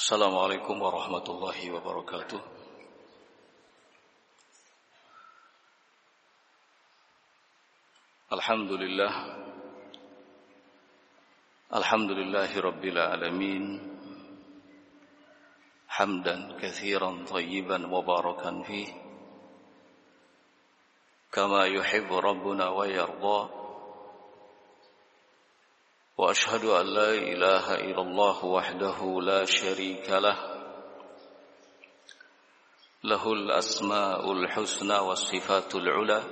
السلام عليكم ورحمة الله وبركاته. الحمد لله. الحمد لله رب العالمين. حمدا كثيرا طيبا مباركا فيه. كما يحب ربنا ويرضى. وأشهد أن لا إله إلا الله وحده لا شريك له. له الأسماء الحسنى والصفات العلى.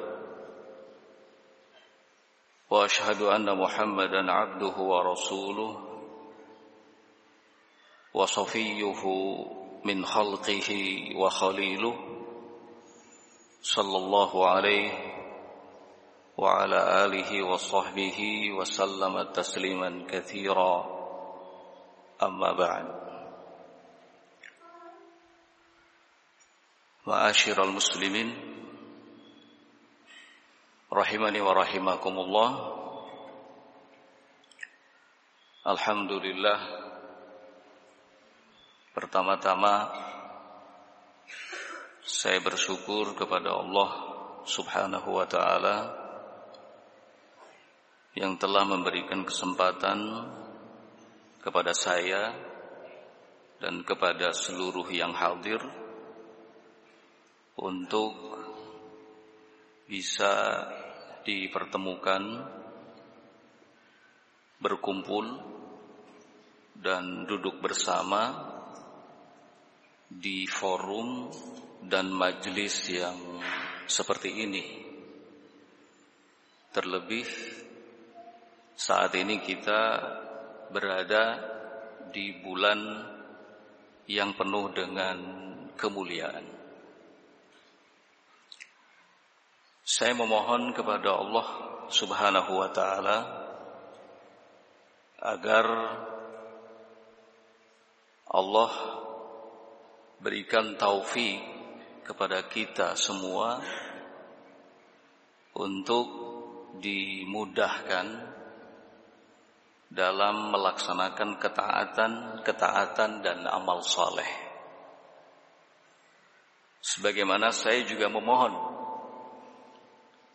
وأشهد أن محمدا عبده ورسوله. وصفيه من خلقه وخليله. صلى الله عليه وعلى آله وصحبه وسلم تسليما كثيرا أما بعد معاشر المسلمين رحمني ورحمكم الله الحمد لله Pertama-tama saya bersyukur kepada Allah Subhanahu wa taala yang telah memberikan kesempatan kepada saya dan kepada seluruh yang hadir untuk bisa dipertemukan berkumpul dan duduk bersama di forum dan majelis yang seperti ini. Terlebih saat ini kita berada di bulan yang penuh dengan kemuliaan. Saya memohon kepada Allah Subhanahu wa taala agar Allah berikan taufik kepada kita semua untuk dimudahkan dalam melaksanakan ketaatan-ketaatan dan amal saleh. Sebagaimana saya juga memohon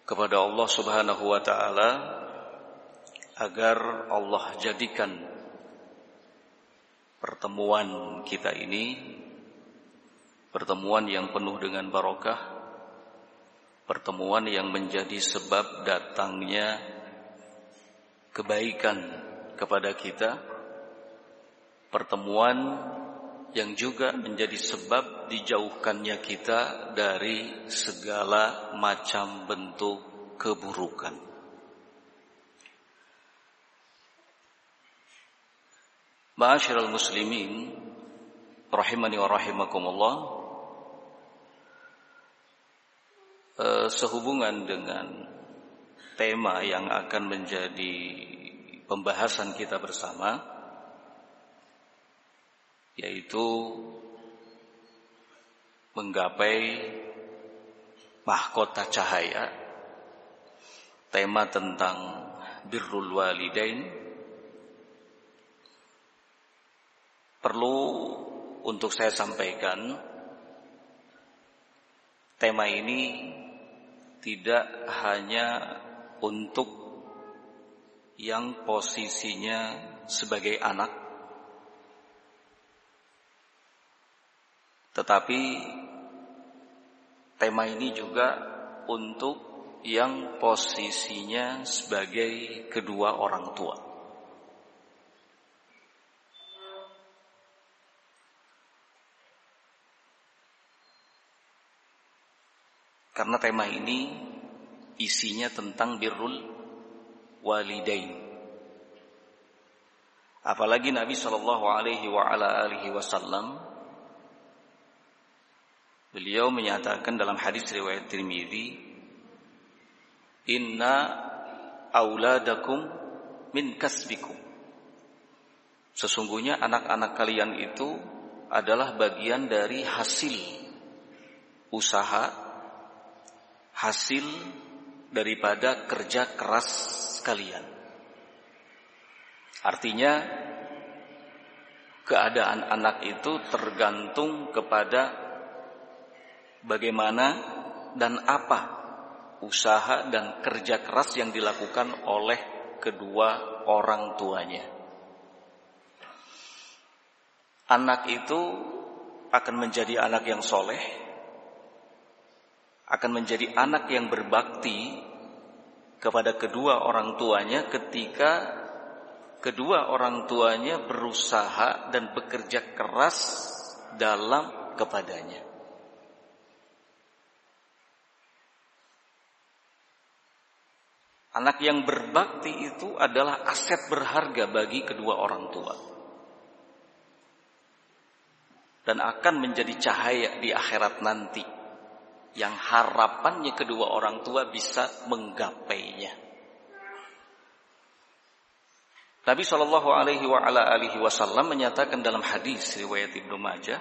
kepada Allah Subhanahu wa taala agar Allah jadikan pertemuan kita ini pertemuan yang penuh dengan barokah, pertemuan yang menjadi sebab datangnya kebaikan kepada kita, pertemuan yang juga menjadi sebab dijauhkannya kita dari segala macam bentuk keburukan. Ma'asyiral muslimin rahimani wa rahimakumullah sehubungan dengan tema yang akan menjadi pembahasan kita bersama yaitu menggapai mahkota cahaya tema tentang birrul walidain. Perlu untuk saya sampaikan tema ini tidak hanya untuk yang posisinya sebagai anak. Tetapi tema ini juga untuk yang posisinya sebagai kedua orang tua. Karena tema ini isinya tentang birrul walidain. Apalagi Nabi Shallallahu Alaihi Wasallam beliau menyatakan dalam hadis riwayat Tirmidzi, Inna auladakum min kasbikum. Sesungguhnya anak-anak kalian itu adalah bagian dari hasil usaha hasil daripada kerja keras kalian. Artinya keadaan anak itu tergantung kepada bagaimana dan apa usaha dan kerja keras yang dilakukan oleh kedua orang tuanya. Anak itu akan menjadi anak yang soleh, akan menjadi anak yang berbakti kepada kedua orang tuanya ketika kedua orang tuanya berusaha dan bekerja keras dalam kepadanya. Anak yang berbakti itu adalah aset berharga bagi kedua orang tua. Dan akan menjadi cahaya di akhirat nanti. Yang harapannya kedua orang tua bisa menggapainya. Nabi Shallallahu Alaihi Wasallam menyatakan dalam hadis riwayat Ibnu Majah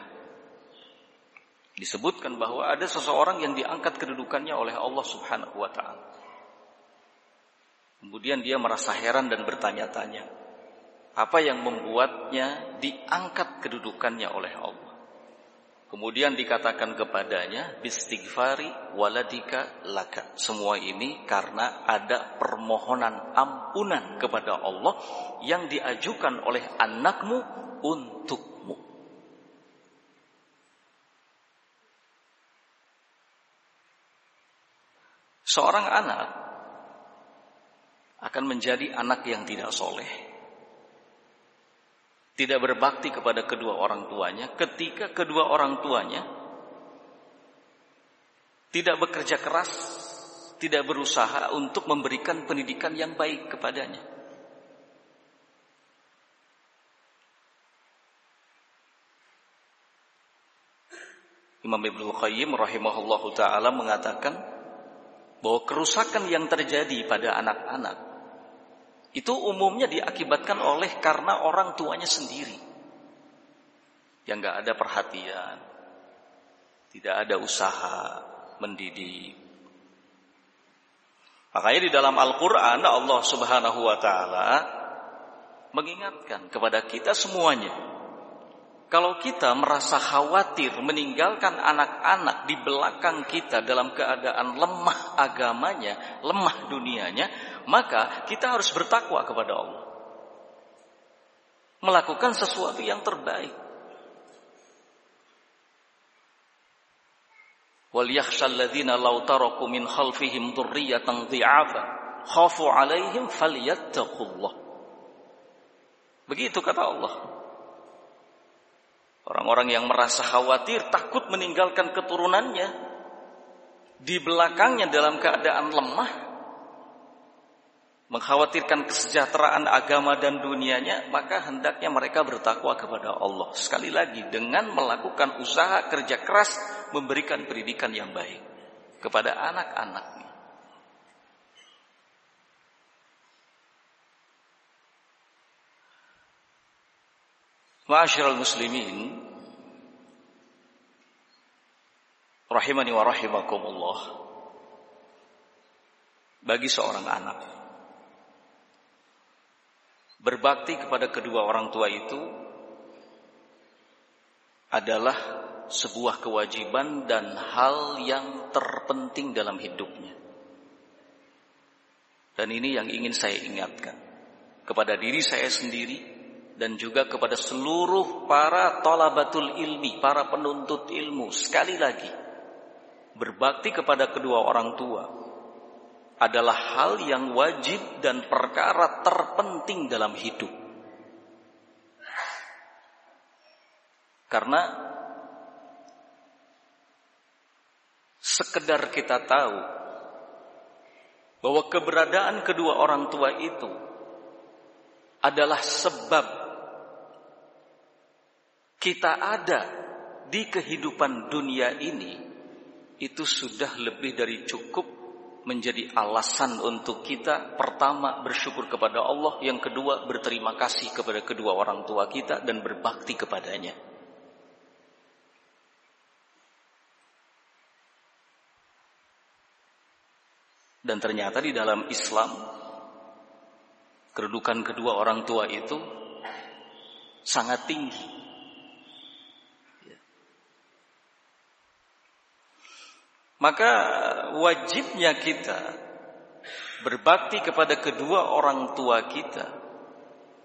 disebutkan bahwa ada seseorang yang diangkat kedudukannya oleh Allah Subhanahu wa taala. Kemudian dia merasa heran dan bertanya-tanya, apa yang membuatnya diangkat kedudukannya oleh Allah? Kemudian dikatakan kepadanya, bistighfari waladika laka. Semua ini karena ada permohonan ampunan kepada Allah yang diajukan oleh anakmu untukmu. Seorang anak akan menjadi anak yang tidak soleh tidak berbakti kepada kedua orang tuanya ketika kedua orang tuanya tidak bekerja keras, tidak berusaha untuk memberikan pendidikan yang baik kepadanya. Imam Ibnu Qayyim rahimahullahu taala mengatakan bahwa kerusakan yang terjadi pada anak-anak itu umumnya diakibatkan oleh karena orang tuanya sendiri. Yang nggak ada perhatian, tidak ada usaha mendidik. Makanya di dalam Al-Quran Allah subhanahu wa ta'ala mengingatkan kepada kita semuanya kalau kita merasa khawatir meninggalkan anak-anak di belakang kita dalam keadaan lemah agamanya, lemah dunianya, maka kita harus bertakwa kepada Allah. Melakukan sesuatu yang terbaik. Wal yakhshal min khalfihim dhurriyatan dhi'afa 'alaihim falyattaqullah. Begitu kata Allah. Orang-orang yang merasa khawatir takut meninggalkan keturunannya di belakangnya dalam keadaan lemah mengkhawatirkan kesejahteraan agama dan dunianya, maka hendaknya mereka bertakwa kepada Allah. Sekali lagi, dengan melakukan usaha kerja keras, memberikan pendidikan yang baik kepada anak-anaknya. Ma'asyiral muslimin rahimani wa rahimakumullah bagi seorang anak berbakti kepada kedua orang tua itu adalah sebuah kewajiban dan hal yang terpenting dalam hidupnya. Dan ini yang ingin saya ingatkan kepada diri saya sendiri dan juga kepada seluruh para tolabatul ilmi, para penuntut ilmu. Sekali lagi, berbakti kepada kedua orang tua adalah hal yang wajib dan perkara terpenting dalam hidup. Karena sekedar kita tahu bahwa keberadaan kedua orang tua itu adalah sebab kita ada di kehidupan dunia ini itu sudah lebih dari cukup menjadi alasan untuk kita pertama bersyukur kepada Allah, yang kedua berterima kasih kepada kedua orang tua kita dan berbakti kepadanya. Dan ternyata di dalam Islam kedudukan kedua orang tua itu sangat tinggi Maka wajibnya kita berbakti kepada kedua orang tua kita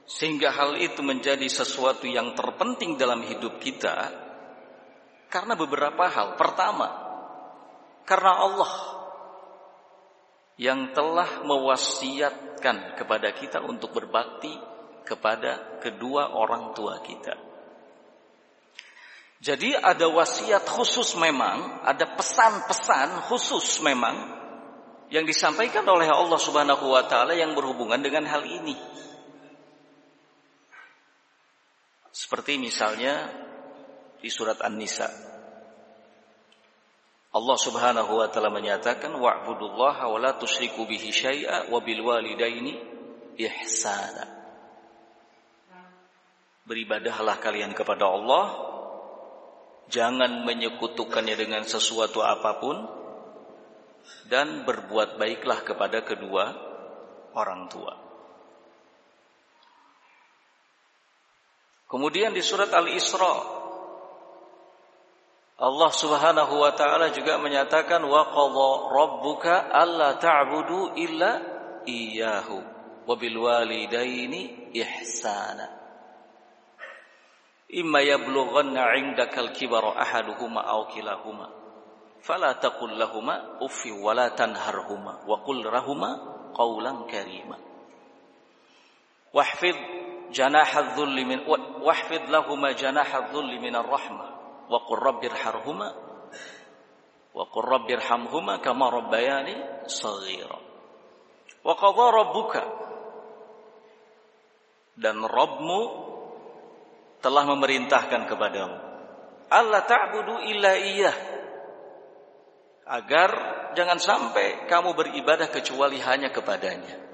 sehingga hal itu menjadi sesuatu yang terpenting dalam hidup kita karena beberapa hal. Pertama, karena Allah yang telah mewasiatkan kepada kita untuk berbakti kepada kedua orang tua kita. Jadi ada wasiat khusus memang, ada pesan-pesan khusus memang yang disampaikan oleh Allah Subhanahu wa taala yang berhubungan dengan hal ini. Seperti misalnya di surat An-Nisa. Allah Subhanahu wa taala menyatakan wa'budullaha wa la tusyriku bihi syai'a wa bil walidaini ihsana. Beribadahlah kalian kepada Allah jangan menyekutukannya dengan sesuatu apa pun dan berbuat baiklah kepada kedua orang tua. Kemudian di surat Al-Isra Allah Subhanahu wa taala juga menyatakan wa qadha rabbuka alla ta'budu illa iyyahu wa bil walidaini ihsana imma yablughanna 'indakal kibara ahaduhuma aw kilahuma fala taqul lahumā uffi wa la tanharhuma wa qul rahuma qawlan karima wahfid janaha dhulli min wahfid lahumā janaha dhulli min ar-rahmah wa qur rabbirhamhuma wa qur rabbirhamhuma kama rabbayani shaghira wa qadha rabbuka dan Rabbmu telah memerintahkan kepadamu. Allah ta'budu illa iya agar jangan sampai kamu beribadah kecuali hanya kepadanya.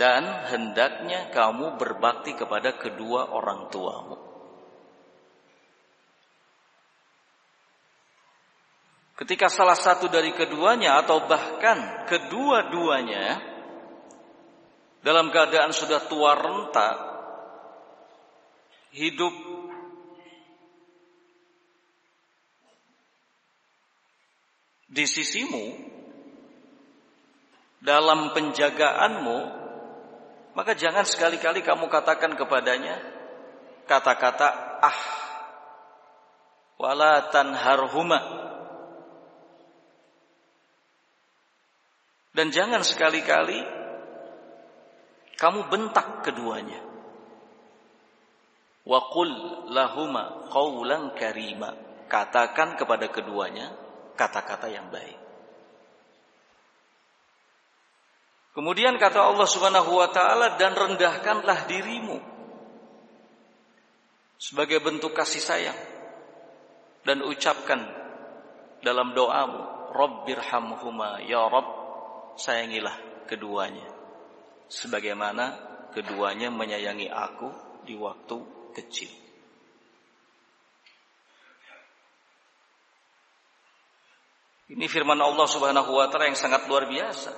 Dan hendaknya kamu berbakti kepada kedua orang tuamu. Ketika salah satu dari keduanya atau bahkan kedua-duanya dalam keadaan sudah tua renta hidup. Di sisimu dalam penjagaanmu maka jangan sekali-kali kamu katakan kepadanya kata-kata ah wala tanharhuma. Dan jangan sekali-kali kamu bentak keduanya wa qul lahuma qawlan karima katakan kepada keduanya kata-kata yang baik. Kemudian kata Allah Subhanahu wa taala dan rendahkanlah dirimu sebagai bentuk kasih sayang dan ucapkan dalam doamu Rabbirhamhuma ya Rabb sayangilah keduanya sebagaimana keduanya menyayangi aku di waktu kecil. Ini firman Allah Subhanahu wa taala yang sangat luar biasa.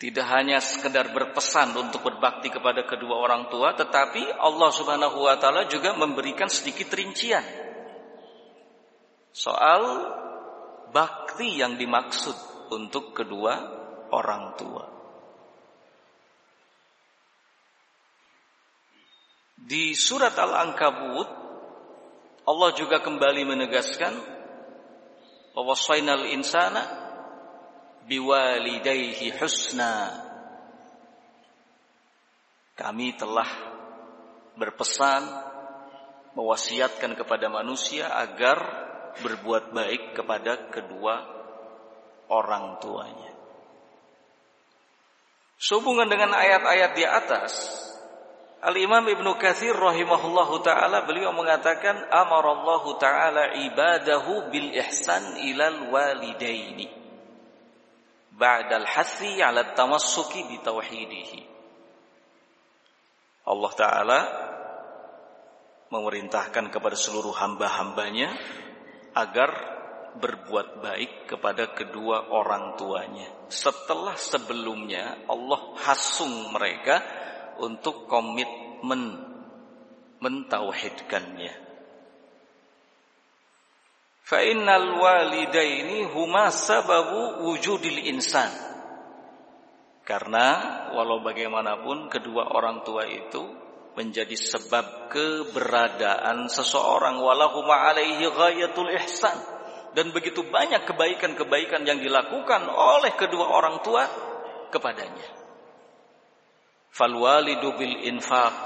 Tidak hanya sekedar berpesan untuk berbakti kepada kedua orang tua, tetapi Allah Subhanahu wa taala juga memberikan sedikit rincian soal bakti yang dimaksud untuk kedua orang tua. Di surat Al-Ankabut Allah juga kembali menegaskan wawasainal insana biwalidayhi husna Kami telah berpesan mewasiatkan kepada manusia agar berbuat baik kepada kedua orang tuanya. Sehubungan dengan ayat-ayat di atas, Al-Imam Ibnu Katsir rahimahullahu taala beliau mengatakan amarallahu taala ibadahu bil ihsan ilal walidaini ba'dal hathi 'ala tamassuki bi tauhidihi. Allah taala memerintahkan kepada seluruh hamba-hambanya agar berbuat baik kepada kedua orang tuanya. Setelah sebelumnya Allah hasung mereka untuk komitmen mentauhidkannya. Fa innal walidaini huma sababu wujudil insan. Karena walau bagaimanapun kedua orang tua itu menjadi sebab keberadaan seseorang walahuma alaihi ghayatul ihsan dan begitu banyak kebaikan-kebaikan yang dilakukan oleh kedua orang tua kepadanya. Fal walidu bil infaq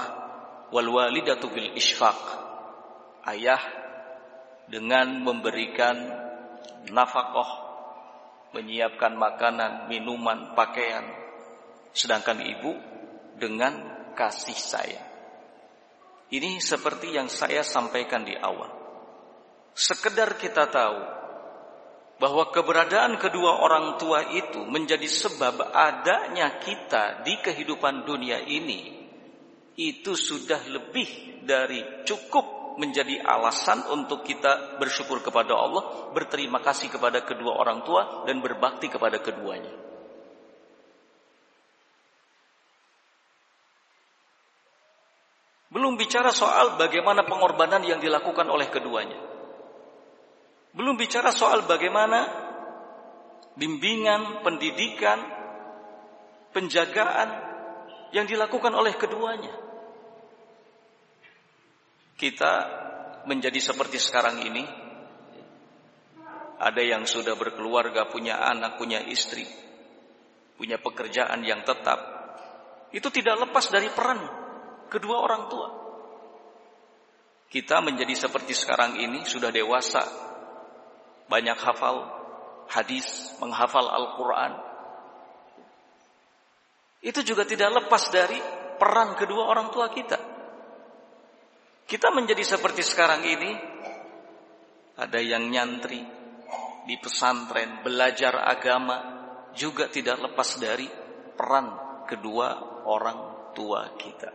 wal walidatu bil isfaq. Ayah dengan memberikan nafkah, menyiapkan makanan, minuman, pakaian, sedangkan ibu dengan kasih sayang. Ini seperti yang saya sampaikan di awal. Sekedar kita tahu bahwa keberadaan kedua orang tua itu menjadi sebab adanya kita di kehidupan dunia ini itu sudah lebih dari cukup menjadi alasan untuk kita bersyukur kepada Allah, berterima kasih kepada kedua orang tua dan berbakti kepada keduanya. Belum bicara soal bagaimana pengorbanan yang dilakukan oleh keduanya. Belum bicara soal bagaimana bimbingan, pendidikan, penjagaan yang dilakukan oleh keduanya. Kita menjadi seperti sekarang ini. Ada yang sudah berkeluarga, punya anak, punya istri, punya pekerjaan yang tetap. Itu tidak lepas dari peran kedua orang tua. Kita menjadi seperti sekarang ini, sudah dewasa, banyak hafal hadis, menghafal Al-Quran. Itu juga tidak lepas dari peran kedua orang tua kita. Kita menjadi seperti sekarang ini, ada yang nyantri di pesantren, belajar agama, juga tidak lepas dari peran kedua orang tua kita.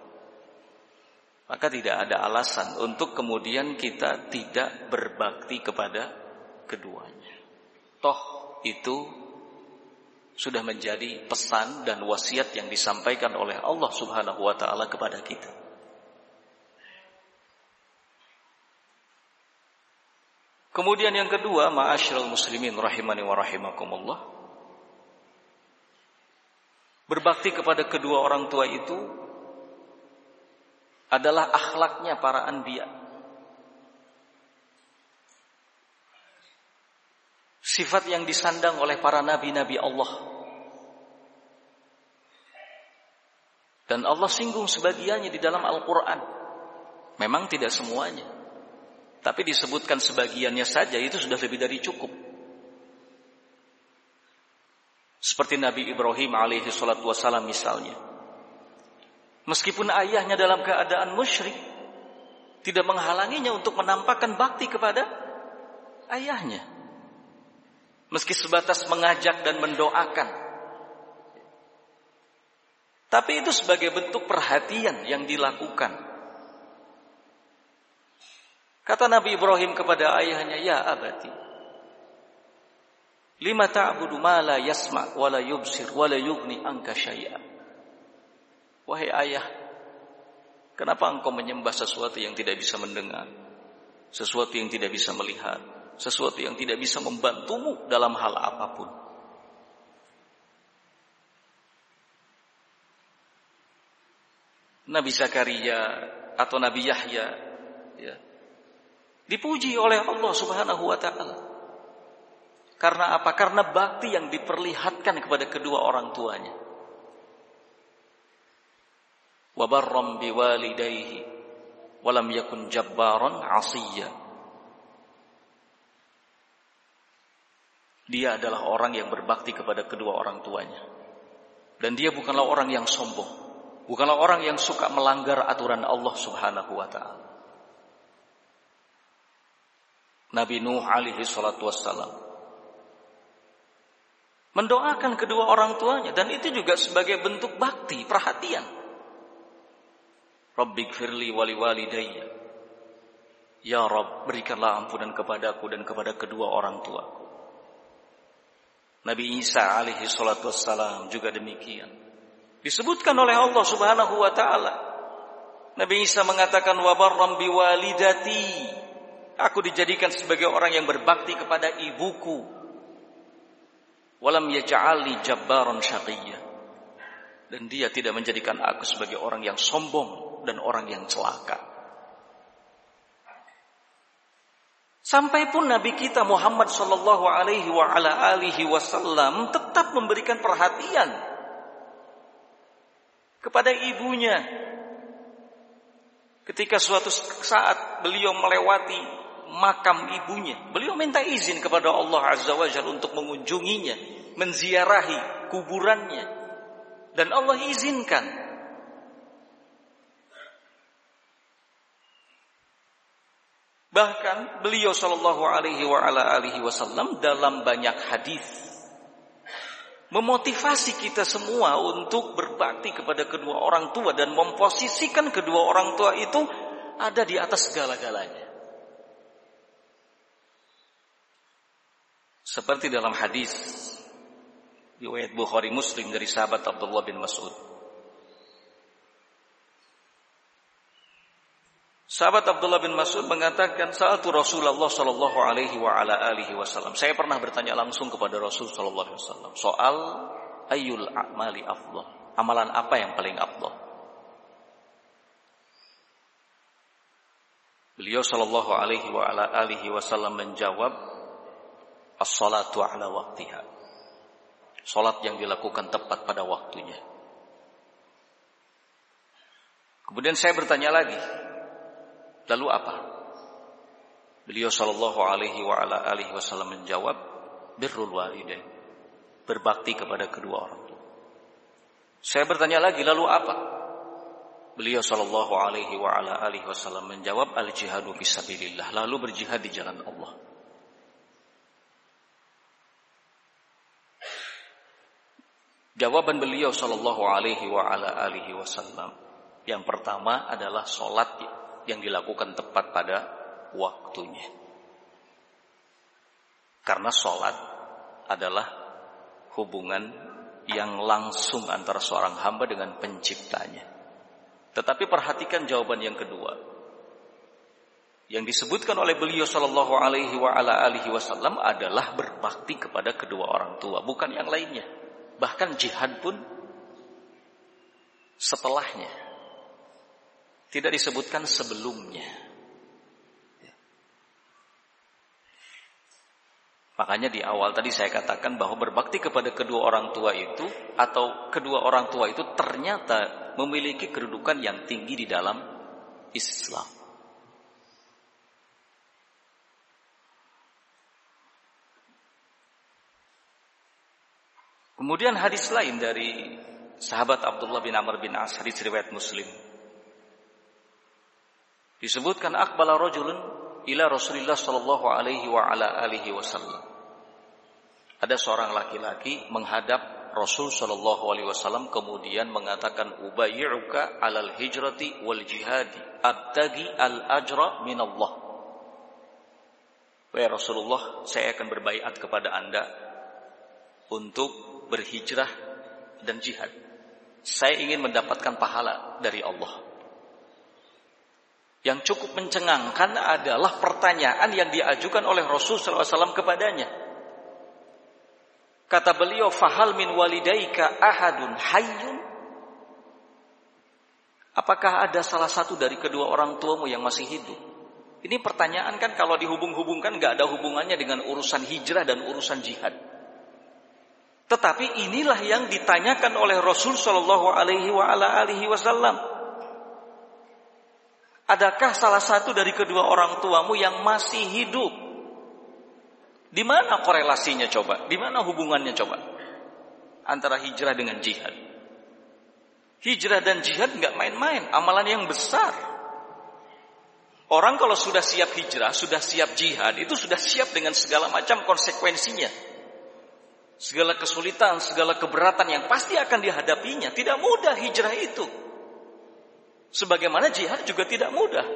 Maka tidak ada alasan untuk kemudian kita tidak berbakti kepada keduanya. Toh itu sudah menjadi pesan dan wasiat yang disampaikan oleh Allah Subhanahu wa taala kepada kita. Kemudian yang kedua, ma'asyiral muslimin rahimani wa rahimakumullah. Berbakti kepada kedua orang tua itu adalah akhlaknya para anbiya. Sifat yang disandang oleh para nabi-nabi Allah. Dan Allah singgung sebagiannya di dalam Al-Quran. Memang tidak semuanya. Tapi disebutkan sebagiannya saja itu sudah lebih dari cukup. Seperti Nabi Ibrahim alaihi salatu wassalam misalnya. Meskipun ayahnya dalam keadaan musyrik, tidak menghalanginya untuk menampakkan bakti kepada ayahnya meski sebatas mengajak dan mendoakan. Tapi itu sebagai bentuk perhatian yang dilakukan. Kata Nabi Ibrahim kepada ayahnya, "Ya abati, lima ta'budu ma la yasma' wa la yubsir wa la yughni anka syai'a." Wahai ayah, kenapa engkau menyembah sesuatu yang tidak bisa mendengar, sesuatu yang tidak bisa melihat, sesuatu yang tidak bisa membantumu dalam hal apa pun. Nabi Zakaria atau Nabi Yahya ya, dipuji oleh Allah Subhanahu wa taala. Karena apa? Karena bakti yang diperlihatkan kepada kedua orang tuanya. Wa barram biwalidayhi wa lam yakun jabbaran 'asiyya. Dia adalah orang yang berbakti kepada kedua orang tuanya. Dan dia bukanlah orang yang sombong. Bukanlah orang yang suka melanggar aturan Allah subhanahu wa ta'ala. Nabi Nuh alaihi salatu wassalam. Mendoakan kedua orang tuanya. Dan itu juga sebagai bentuk bakti, perhatian. Rabbik firli wali walidayya. Ya Rabb, berikanlah ampunan kepadaku dan kepada kedua orang tuaku. Nabi Isa alaihi salatu wassalam juga demikian. Disebutkan oleh Allah Subhanahu wa taala. Nabi Isa mengatakan wa barram biwalidati. Aku dijadikan sebagai orang yang berbakti kepada ibuku. Walam yaj'alni jabbaron syaqiyya. Dan dia tidak menjadikan aku sebagai orang yang sombong dan orang yang celaka. Sampai pun Nabi kita Muhammad Shallallahu Alaihi Wasallam tetap memberikan perhatian kepada ibunya. Ketika suatu saat beliau melewati makam ibunya, beliau minta izin kepada Allah Azza wa Jalla untuk mengunjunginya, menziarahi kuburannya. Dan Allah izinkan Bahkan beliau Shallallahu Alaihi Wasallam dalam banyak hadis memotivasi kita semua untuk berbakti kepada kedua orang tua dan memposisikan kedua orang tua itu ada di atas segala-galanya. Seperti dalam hadis riwayat Bukhari Muslim dari sahabat Abdullah bin Mas'ud. Sahabat Abdullah bin Mas'ud mengatakan saat Rasulullah Shallallahu Alaihi wa ala Wasallam. Saya pernah bertanya langsung kepada Rasul Shallallahu Alaihi Wasallam soal ayul amali afdal. Amalan apa yang paling afdal? Beliau Shallallahu Alaihi wa ala Wasallam menjawab as-salatu ala waktiha. Salat yang dilakukan tepat pada waktunya. Kemudian saya bertanya lagi, Lalu apa? Beliau Shallallahu Alaihi wa ala alihi Wasallam menjawab, birrul walidain, berbakti kepada kedua orang tua. Saya bertanya lagi, lalu apa? Beliau Shallallahu Alaihi wa ala alihi Wasallam menjawab, al jihadu fisabilillah, lalu berjihad di jalan Allah. Jawaban beliau Shallallahu Alaihi wa ala alihi Wasallam yang pertama adalah solat yang dilakukan tepat pada waktunya. Karena sholat adalah hubungan yang langsung antara seorang hamba dengan penciptanya. Tetapi perhatikan jawaban yang kedua. Yang disebutkan oleh beliau Shallallahu Alaihi Wasallam adalah berbakti kepada kedua orang tua, bukan yang lainnya. Bahkan jihad pun setelahnya tidak disebutkan sebelumnya. Makanya di awal tadi saya katakan bahwa berbakti kepada kedua orang tua itu atau kedua orang tua itu ternyata memiliki kedudukan yang tinggi di dalam Islam. Kemudian hadis lain dari sahabat Abdullah bin Amr bin As hadis riwayat Muslim Disebutkan akbala rajulun ila Rasulillah sallallahu alaihi wa ala alihi wasallam. Ada seorang laki-laki menghadap Rasul sallallahu alaihi wasallam kemudian mengatakan ubayyuka alal hijrati wal jihadi abtagi al ajra min Allah. Wahai Rasulullah, saya akan berbaiat kepada Anda untuk berhijrah dan jihad. Saya ingin mendapatkan pahala dari Allah. Yang cukup mencengangkan adalah pertanyaan yang diajukan oleh Rasul SAW kepadanya. Kata beliau, "Fahal min walidaika ahadun hayyun?" Apakah ada salah satu dari kedua orang tuamu yang masih hidup? Ini pertanyaan kan kalau dihubung-hubungkan nggak ada hubungannya dengan urusan hijrah dan urusan jihad. Tetapi inilah yang ditanyakan oleh Rasul Shallallahu Alaihi Wasallam. Adakah salah satu dari kedua orang tuamu yang masih hidup? Di mana korelasinya coba? Di mana hubungannya coba? Antara hijrah dengan jihad. Hijrah dan jihad nggak main-main, amalan yang besar. Orang kalau sudah siap hijrah, sudah siap jihad, itu sudah siap dengan segala macam konsekuensinya. Segala kesulitan, segala keberatan yang pasti akan dihadapinya. Tidak mudah hijrah itu. Sebagaimana jihad juga tidak mudah.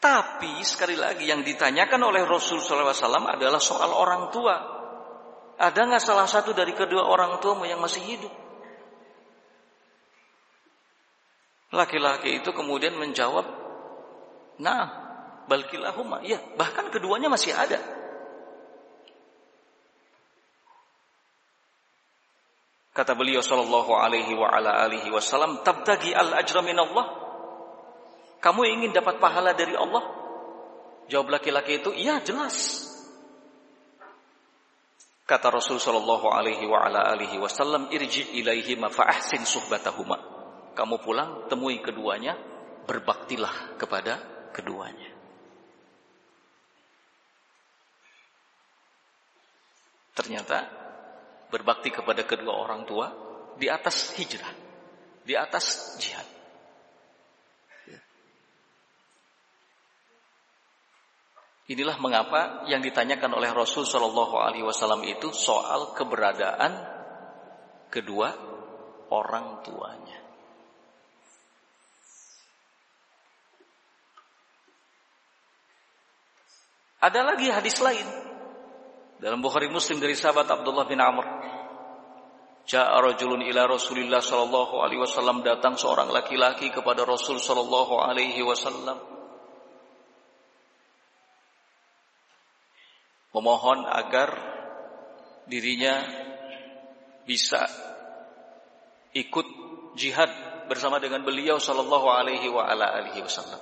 Tapi sekali lagi yang ditanyakan oleh Rasul SAW adalah soal orang tua. Ada nggak salah satu dari kedua orang tuamu yang masih hidup? Laki-laki itu kemudian menjawab, Nah, balkilahuma. Ya, bahkan keduanya masih ada. Kata beliau sallallahu alaihi wa ala alihi wasallam, "Tabtagi al-ajra min Allah?" Kamu ingin dapat pahala dari Allah? Jawab laki-laki itu, "Iya, jelas." Kata Rasul sallallahu alaihi wa ala alihi wasallam, "Irji ilaihima fa ahsin suhbatahuma." Kamu pulang, temui keduanya, berbaktilah kepada keduanya. Ternyata berbakti kepada kedua orang tua di atas hijrah, di atas jihad. Inilah mengapa yang ditanyakan oleh Rasul Shallallahu Alaihi Wasallam itu soal keberadaan kedua orang tuanya. Ada lagi hadis lain dalam Bukhari Muslim dari sahabat Abdullah bin Amr. Ja'a rajulun ila Rasulillah sallallahu alaihi wasallam datang seorang laki-laki kepada Rasul sallallahu alaihi wasallam memohon agar dirinya bisa ikut jihad bersama dengan beliau sallallahu alaihi wa ala alihi wasallam.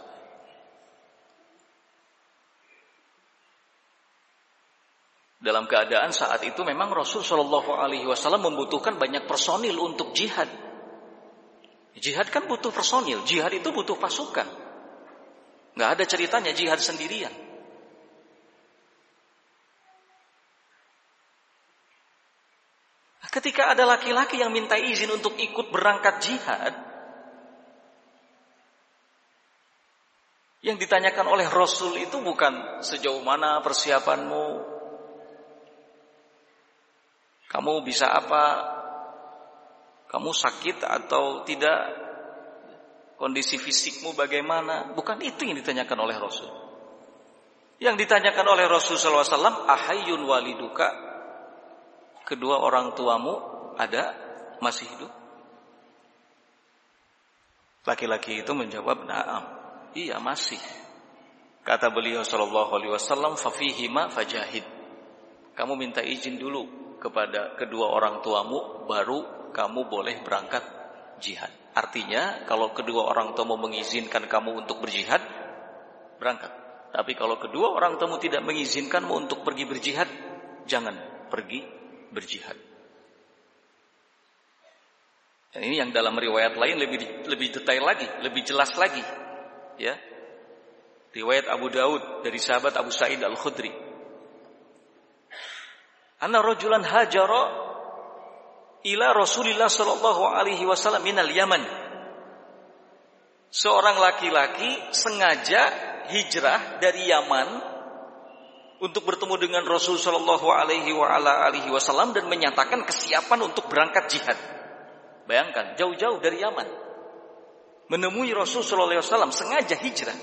Dalam keadaan saat itu memang Rasul sallallahu alaihi wasallam membutuhkan banyak personil untuk jihad. Jihad kan butuh personil, jihad itu butuh pasukan. Nggak ada ceritanya jihad sendirian. Ketika ada laki-laki yang minta izin untuk ikut berangkat jihad, yang ditanyakan oleh Rasul itu bukan sejauh mana persiapanmu, kamu bisa apa, kamu sakit atau tidak, kondisi fisikmu bagaimana, bukan itu yang ditanyakan oleh Rasul. Yang ditanyakan oleh Rasul SAW, ahayun waliduka, kedua orang tuamu ada masih hidup? Laki-laki itu menjawab, "Na'am." Iya, masih. Kata beliau sallallahu alaihi wasallam, "Fafihima fajahid." Kamu minta izin dulu kepada kedua orang tuamu baru kamu boleh berangkat jihad. Artinya, kalau kedua orang tuamu mengizinkan kamu untuk berjihad, berangkat. Tapi kalau kedua orang tuamu tidak mengizinkanmu untuk pergi berjihad, jangan pergi berjihad. Dan ini yang dalam riwayat lain lebih lebih detail lagi, lebih jelas lagi. Ya. Riwayat Abu Daud dari sahabat Abu Sa'id Al-Khudri. Anna rajulan hajara ila Rasulillah sallallahu alaihi wasallam minal Yaman. Seorang laki-laki sengaja hijrah dari Yaman untuk bertemu dengan Rasul Shallallahu Alaihi Wasallam dan menyatakan kesiapan untuk berangkat jihad. Bayangkan jauh-jauh dari Yaman menemui Rasul Shallallahu Alaihi Wasallam sengaja hijrah.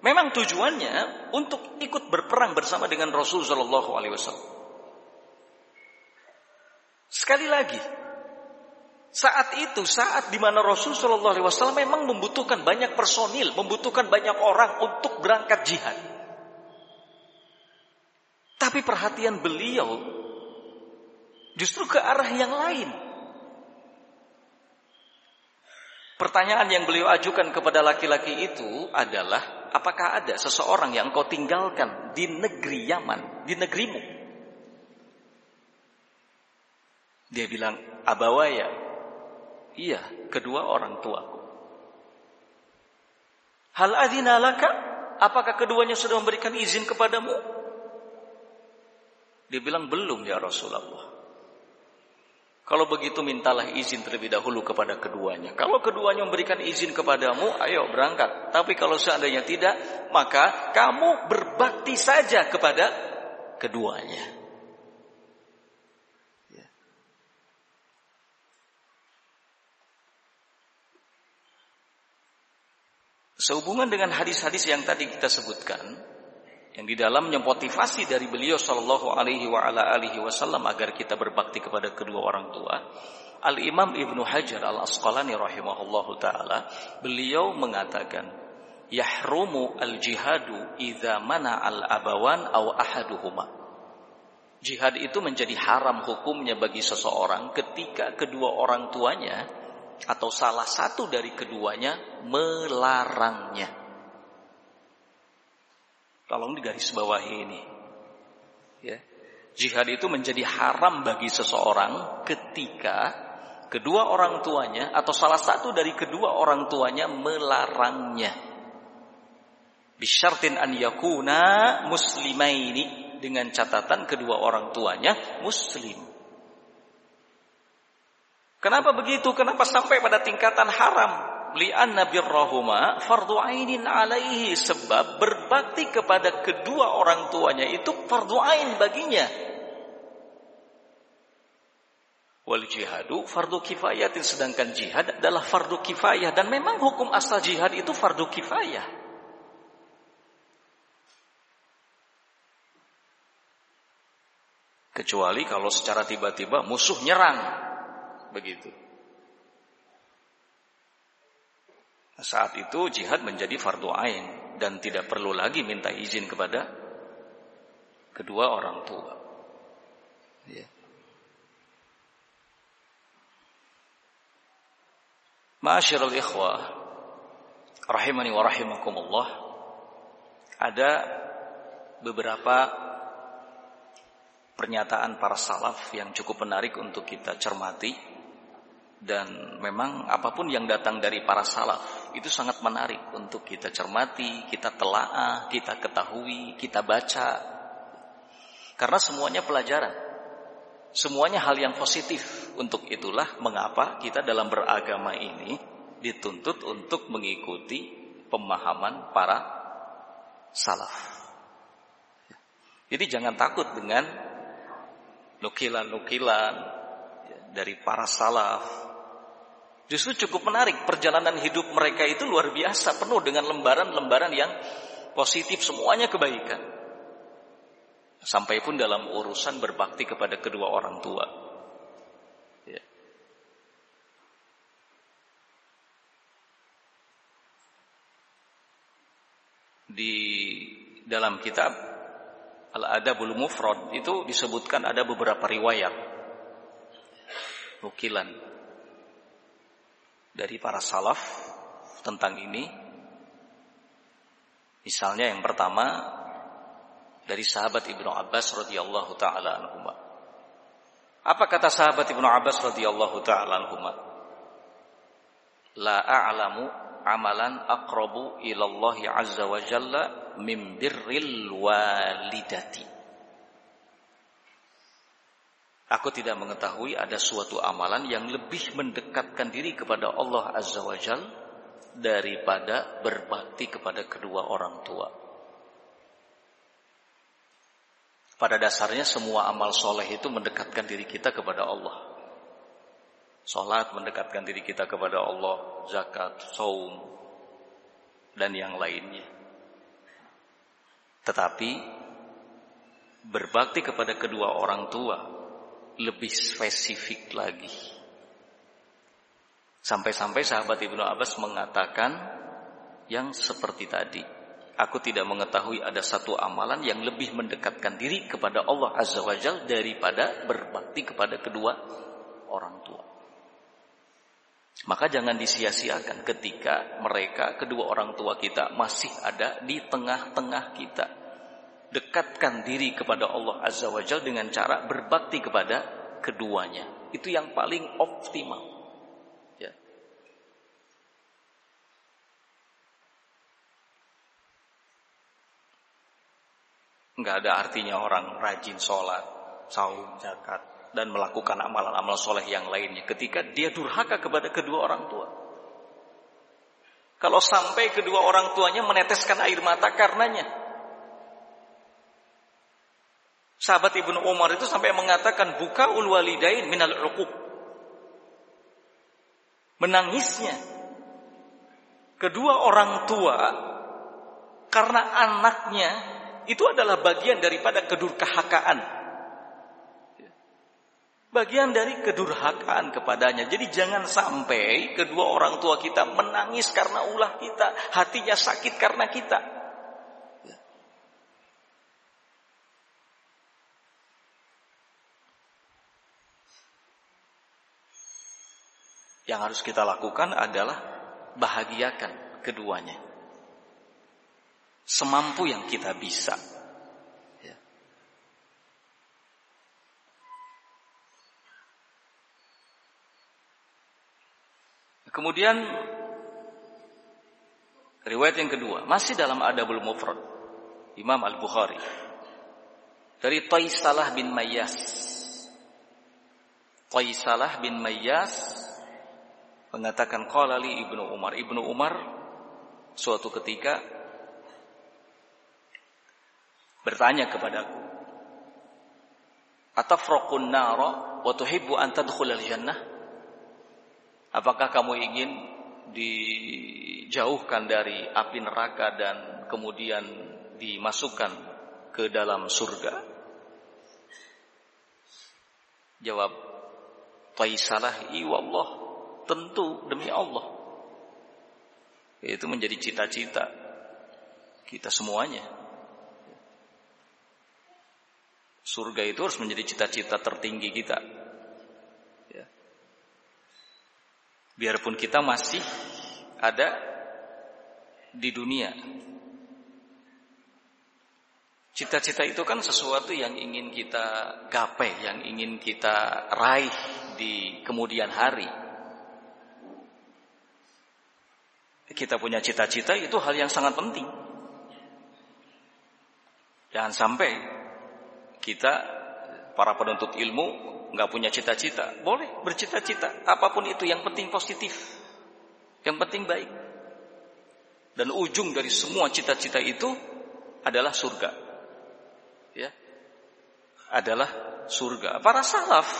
Memang tujuannya untuk ikut berperang bersama dengan Rasul Shallallahu Alaihi Wasallam. Sekali lagi, saat itu saat di mana Rasul Shallallahu Alaihi Wasallam memang membutuhkan banyak personil, membutuhkan banyak orang untuk berangkat jihad. Tapi perhatian beliau justru ke arah yang lain. Pertanyaan yang beliau ajukan kepada laki-laki itu adalah, apakah ada seseorang yang kau tinggalkan di negeri Yaman, di negerimu? Dia bilang, Abawaya. Iya, kedua orang tuaku. Hal adina laka? Apakah keduanya sudah memberikan izin kepadamu? Dia bilang belum ya Rasulullah. Kalau begitu mintalah izin terlebih dahulu kepada keduanya. Kalau keduanya memberikan izin kepadamu, ayo berangkat. Tapi kalau seandainya tidak, maka kamu berbakti saja kepada keduanya. Sehubungan dengan hadis-hadis yang tadi kita sebutkan, yang di dalamnya motivasi dari beliau Shallallahu Alaihi Wasallam agar kita berbakti kepada kedua orang tua. Al Imam Ibnu Hajar Al Asqalani rahimahullahu taala beliau mengatakan yahrumu al-jihadu idza mana al-abawan aw ahaduhuma. Jihad itu menjadi haram hukumnya bagi seseorang ketika kedua orang tuanya atau salah satu dari keduanya melarangnya. Tolong digaris bawahi ini. Ya. Jihad itu menjadi haram bagi seseorang ketika kedua orang tuanya atau salah satu dari kedua orang tuanya melarangnya bisyartin an yakuna muslimaini dengan catatan kedua orang tuanya muslim. Kenapa begitu? Kenapa sampai pada tingkatan haram? Li'anna birrahuma fardu ainin alaihi sebab berbakti kepada kedua orang tuanya itu fardu ain baginya. Wal jihadu fardu kifayatin sedangkan jihad adalah fardu kifayah dan memang hukum asal jihad itu fardu kifayah. Kecuali kalau secara tiba-tiba musuh nyerang. Begitu. Nah, saat itu jihad menjadi fardu ain dan tidak perlu lagi minta izin kepada kedua orang tua. Ya. Ma'asyiral ikhwah rahimani wa rahimakumullah ada beberapa pernyataan para salaf yang cukup menarik untuk kita cermati dan memang apa pun yang datang dari para salaf itu sangat menarik untuk kita cermati, kita telaah, kita ketahui, kita baca. Karena semuanya pelajaran. Semuanya hal yang positif. Untuk itulah mengapa kita dalam beragama ini dituntut untuk mengikuti pemahaman para salaf. Jadi jangan takut dengan nukilan-nukilan dari para salaf. Justru cukup menarik perjalanan hidup mereka itu luar biasa penuh dengan lembaran-lembaran yang positif semuanya kebaikan. Sampai pun dalam urusan berbakti kepada kedua orang tua. Ya. Di dalam kitab Al-Adabul Mufrad itu disebutkan ada beberapa riwayat nukilan dari para salaf tentang ini. Misalnya yang pertama dari sahabat Ibnu Abbas radhiyallahu taala anhuma. Apa kata sahabat Ibnu Abbas radhiyallahu taala anhuma? La a'lamu amalan aqrabu ila Allah azza wa jalla min birril walidati. Aku tidak mengetahui ada suatu amalan yang lebih mendekatkan diri kepada Allah Azza wa Jal daripada berbakti kepada kedua orang tua. Pada dasarnya semua amal soleh itu mendekatkan diri kita kepada Allah. Salat mendekatkan diri kita kepada Allah, zakat, saum, dan yang lainnya. Tetapi berbakti kepada kedua orang tua lebih spesifik lagi. Sampai-sampai sahabat Ibnu Abbas mengatakan yang seperti tadi. Aku tidak mengetahui ada satu amalan yang lebih mendekatkan diri kepada Allah Azza wa Jal daripada berbakti kepada kedua orang tua. Maka jangan disia-siakan ketika mereka kedua orang tua kita masih ada di tengah-tengah kita. Dekatkan diri kepada Allah Azza wa Jal dengan cara berbakti kepada keduanya. Itu yang paling optimal. Ya. Enggak ada artinya orang rajin sholat, saum, zakat, dan melakukan amalan-amal soleh yang lainnya ketika dia durhaka kepada kedua orang tua. Kalau sampai kedua orang tuanya meneteskan air mata karenanya. Sahabat Ibnu Umar itu sampai mengatakan buka ul walidain minal uquq. Menangisnya kedua orang tua karena anaknya itu adalah bagian daripada kedurkahakaan Bagian dari kedurhakaan kepadanya. Jadi jangan sampai kedua orang tua kita menangis karena ulah kita. Hatinya sakit karena kita. Yang harus kita lakukan adalah bahagiakan keduanya. Semampu yang kita bisa. Kemudian riwayat yang kedua masih dalam Adabul Mufrad Imam Al-Bukhari dari Taisalah bin Mayyas. Taisalah bin Mayyas mengatakan qala li Ibnu Umar. Ibnu Umar suatu ketika bertanya kepadaku, "Atafraqun nara wa tuhibbu an tadkhulal jannah?" Apakah kamu ingin dijauhkan dari api neraka dan kemudian dimasukkan ke dalam surga? Jawab Taisalah, iya tentu demi Allah. Itu menjadi cita-cita kita semuanya. Surga itu harus menjadi cita-cita tertinggi kita. biarpun kita masih ada di dunia. Cita-cita itu kan sesuatu yang ingin kita gapai, yang ingin kita raih di kemudian hari. Kita punya cita-cita itu hal yang sangat penting. Jangan sampai kita para penuntut ilmu nggak punya cita-cita, boleh bercita-cita. Apa pun itu yang penting positif. Yang penting baik. Dan ujung dari semua cita-cita itu adalah surga. Ya. Adalah surga. Para salaf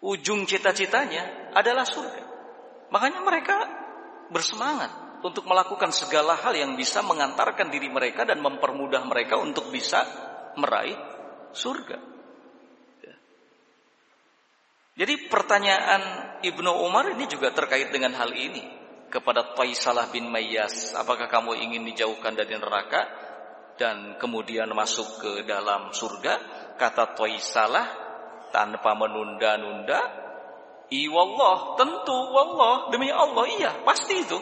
ujung cita-citanya adalah surga. Makanya mereka bersemangat untuk melakukan segala hal yang bisa mengantarkan diri mereka dan mempermudah mereka untuk bisa meraih surga. Jadi pertanyaan Ibnu Umar ini juga terkait dengan hal ini kepada Taisalah bin Mayyas, apakah kamu ingin dijauhkan dari neraka dan kemudian masuk ke dalam surga? Kata Taisalah tanpa menunda-nunda, "I wallah, tentu wallah, demi Allah, iya, pasti itu."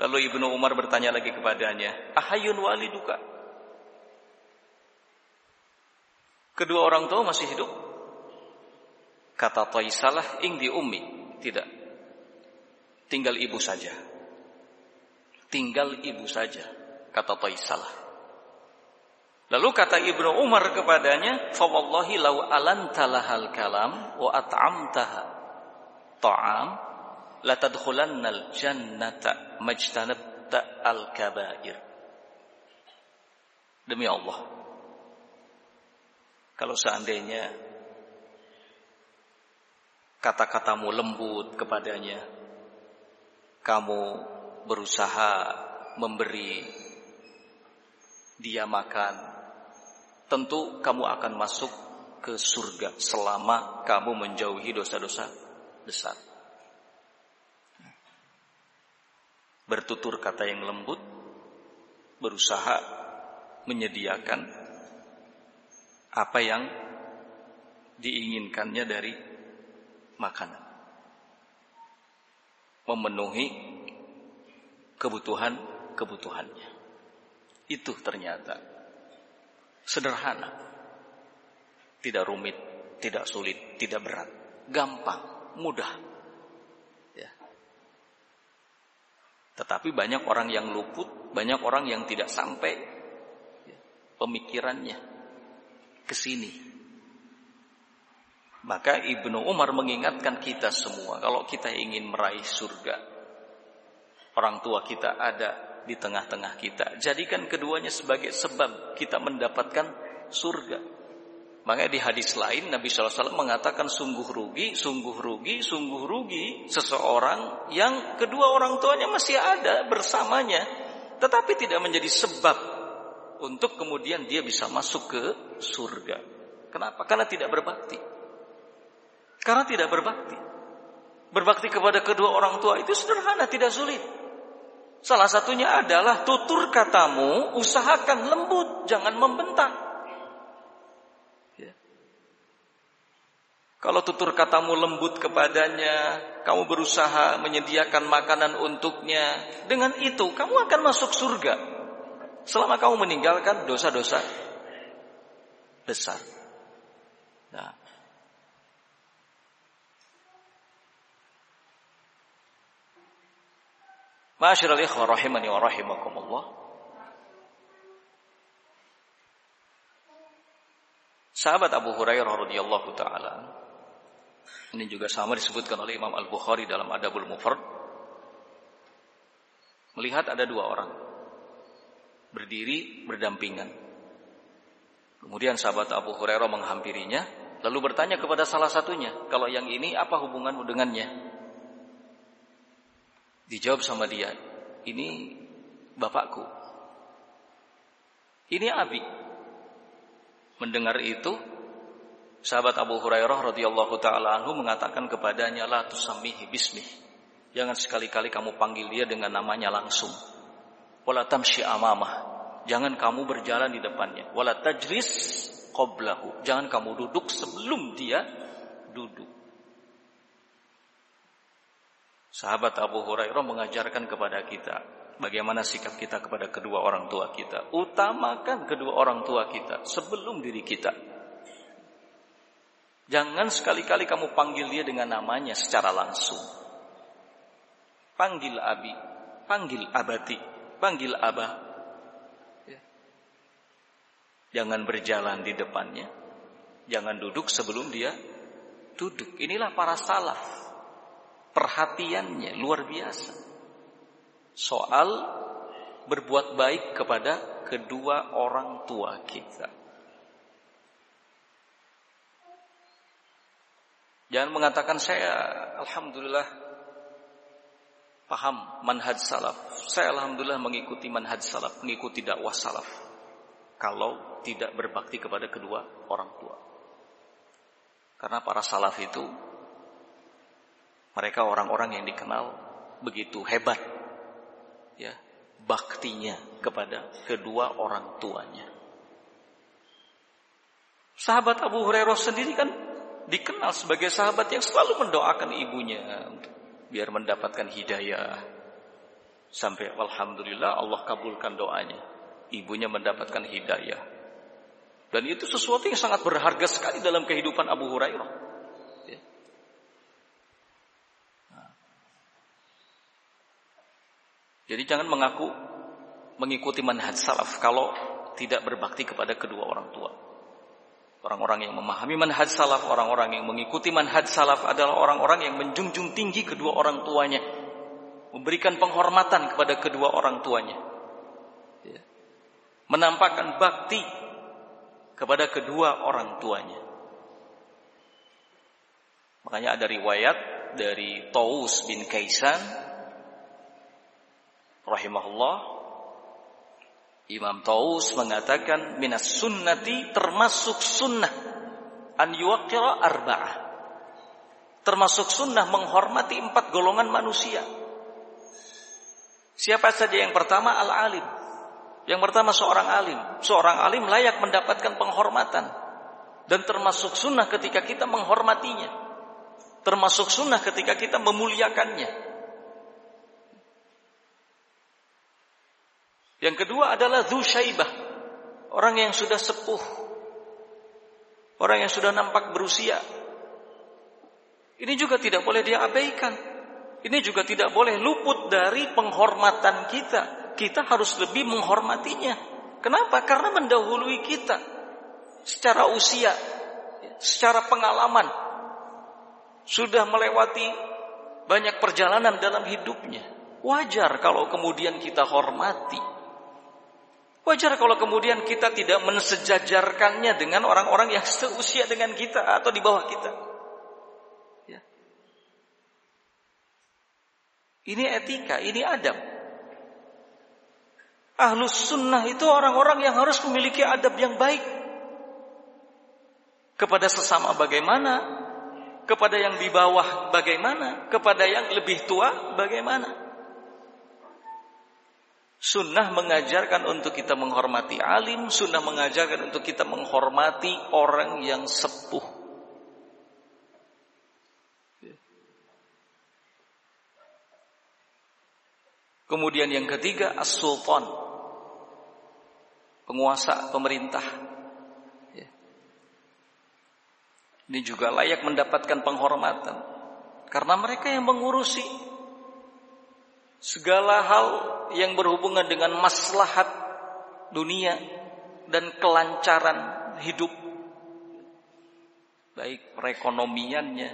Lalu Ibnu Umar bertanya lagi kepadanya, "Ahayun waliduka?" Kedua orang tua masih hidup? Kata Taisalah, ing di ummi. Tidak. Tinggal ibu saja. Tinggal ibu saja. Kata Taisalah. Lalu kata Ibnu Umar kepadanya, "Fawallahi law alantalahal kalam wa at'amtaha ta'am la tadkhulannal jannata majtanabta al-kabair." Demi Allah, kalau seandainya kata-katamu lembut kepadanya, kamu berusaha memberi dia makan, tentu kamu akan masuk ke surga selama kamu menjauhi dosa-dosa besar. Bertutur kata yang lembut, berusaha menyediakan apa yang diinginkannya dari makanan. Memenuhi kebutuhan-kebutuhannya. Itu ternyata sederhana. Tidak rumit, tidak sulit, tidak berat. Gampang, mudah. Ya. Tetapi banyak orang yang luput, banyak orang yang tidak sampai ya, pemikirannya ke sini. Maka Ibnu Umar mengingatkan kita semua kalau kita ingin meraih surga. Orang tua kita ada di tengah-tengah kita. Jadikan keduanya sebagai sebab kita mendapatkan surga. Makanya di hadis lain Nabi SAW mengatakan sungguh rugi, sungguh rugi, sungguh rugi seseorang yang kedua orang tuanya masih ada bersamanya. Tetapi tidak menjadi sebab untuk kemudian dia bisa masuk ke surga. Kenapa? Karena tidak berbakti. Karena tidak berbakti. Berbakti kepada kedua orang tua itu sederhana, tidak sulit. Salah satunya adalah tutur katamu, usahakan lembut, jangan membentak. Ya. Kalau tutur katamu lembut kepadanya, kamu berusaha menyediakan makanan untuknya, dengan itu kamu akan masuk surga. Selama kamu meninggalkan dosa-dosa besar. Nah, Ma'asyiral ikhwah rahimani wa rahimakumullah. Sahabat Abu Hurairah radhiyallahu taala ini juga sama disebutkan oleh Imam Al-Bukhari dalam Adabul Mufrad. Melihat ada dua orang berdiri berdampingan. Kemudian sahabat Abu Hurairah menghampirinya lalu bertanya kepada salah satunya, "Kalau yang ini apa hubunganmu dengannya?" Dijawab sama dia, ini bapakku. Ini Abi. Mendengar itu, sahabat Abu Hurairah radhiyallahu taala anhu mengatakan kepadanya, "La tusammihi bismih." Jangan sekali-kali kamu panggil dia dengan namanya langsung. Wala tamshi amamah. Jangan kamu berjalan di depannya. Wala tajris qablahu. Jangan kamu duduk sebelum dia duduk. Sahabat Abu Hurairah mengajarkan kepada kita bagaimana sikap kita kepada kedua orang tua kita. Utamakan kedua orang tua kita sebelum diri kita. Jangan sekali-kali kamu panggil dia dengan namanya secara langsung. Panggil abi, panggil abati, panggil abah. Ya. Jangan berjalan di depannya. Jangan duduk sebelum dia duduk. Inilah para salaf perhatiannya luar biasa soal berbuat baik kepada kedua orang tua kita. Jangan mengatakan saya alhamdulillah paham manhaj salaf. Saya alhamdulillah mengikuti manhaj salaf, mengikuti dakwah salaf. Kalau tidak berbakti kepada kedua orang tua. Karena para salaf itu mereka orang-orang yang dikenal begitu hebat ya, baktinya kepada kedua orang tuanya. Sahabat Abu Hurairah sendiri kan dikenal sebagai sahabat yang selalu mendoakan ibunya biar mendapatkan hidayah. Sampai alhamdulillah Allah kabulkan doanya. Ibunya mendapatkan hidayah. Dan itu sesuatu yang sangat berharga sekali dalam kehidupan Abu Hurairah. Jadi jangan mengaku mengikuti manhaj salaf kalau tidak berbakti kepada kedua orang tua. Orang-orang yang memahami manhaj salaf, orang-orang yang mengikuti manhaj salaf adalah orang-orang yang menjunjung tinggi kedua orang tuanya, memberikan penghormatan kepada kedua orang tuanya, ya. menampakkan bakti kepada kedua orang tuanya. Makanya ada riwayat dari Taus bin Kaisan rahimahullah Imam Taus mengatakan minas sunnati termasuk sunnah an yuqira arba'ah. Termasuk sunnah menghormati empat golongan manusia. Siapa saja yang pertama? Al-alim. Yang pertama seorang alim. Seorang alim layak mendapatkan penghormatan. Dan termasuk sunnah ketika kita menghormatinya. Termasuk sunnah ketika kita memuliakannya Yang kedua adalah Syaibah. Orang yang sudah sepuh. Orang yang sudah nampak berusia. Ini juga tidak boleh dia abaikan. Ini juga tidak boleh luput dari penghormatan kita. Kita harus lebih menghormatinya. Kenapa? Karena mendahului kita. Secara usia. Secara pengalaman. Sudah melewati banyak perjalanan dalam hidupnya. Wajar kalau kemudian kita hormati. Wajar kalau kemudian kita tidak mensejajarkannya dengan orang-orang yang seusia dengan kita atau di bawah kita. Ya. Ini etika, ini adab. Ahlus sunnah itu orang-orang yang harus memiliki adab yang baik. Kepada sesama bagaimana? Kepada yang di bawah bagaimana? Kepada yang lebih tua bagaimana? Sunnah mengajarkan untuk kita menghormati alim, sunnah mengajarkan untuk kita menghormati orang yang sepuh. Kemudian yang ketiga as-sultan. Penguasa pemerintah. Ya. Ini juga layak mendapatkan penghormatan. Karena mereka yang mengurusi segala hal yang berhubungan dengan maslahat dunia dan kelancaran hidup baik perekonomiannya,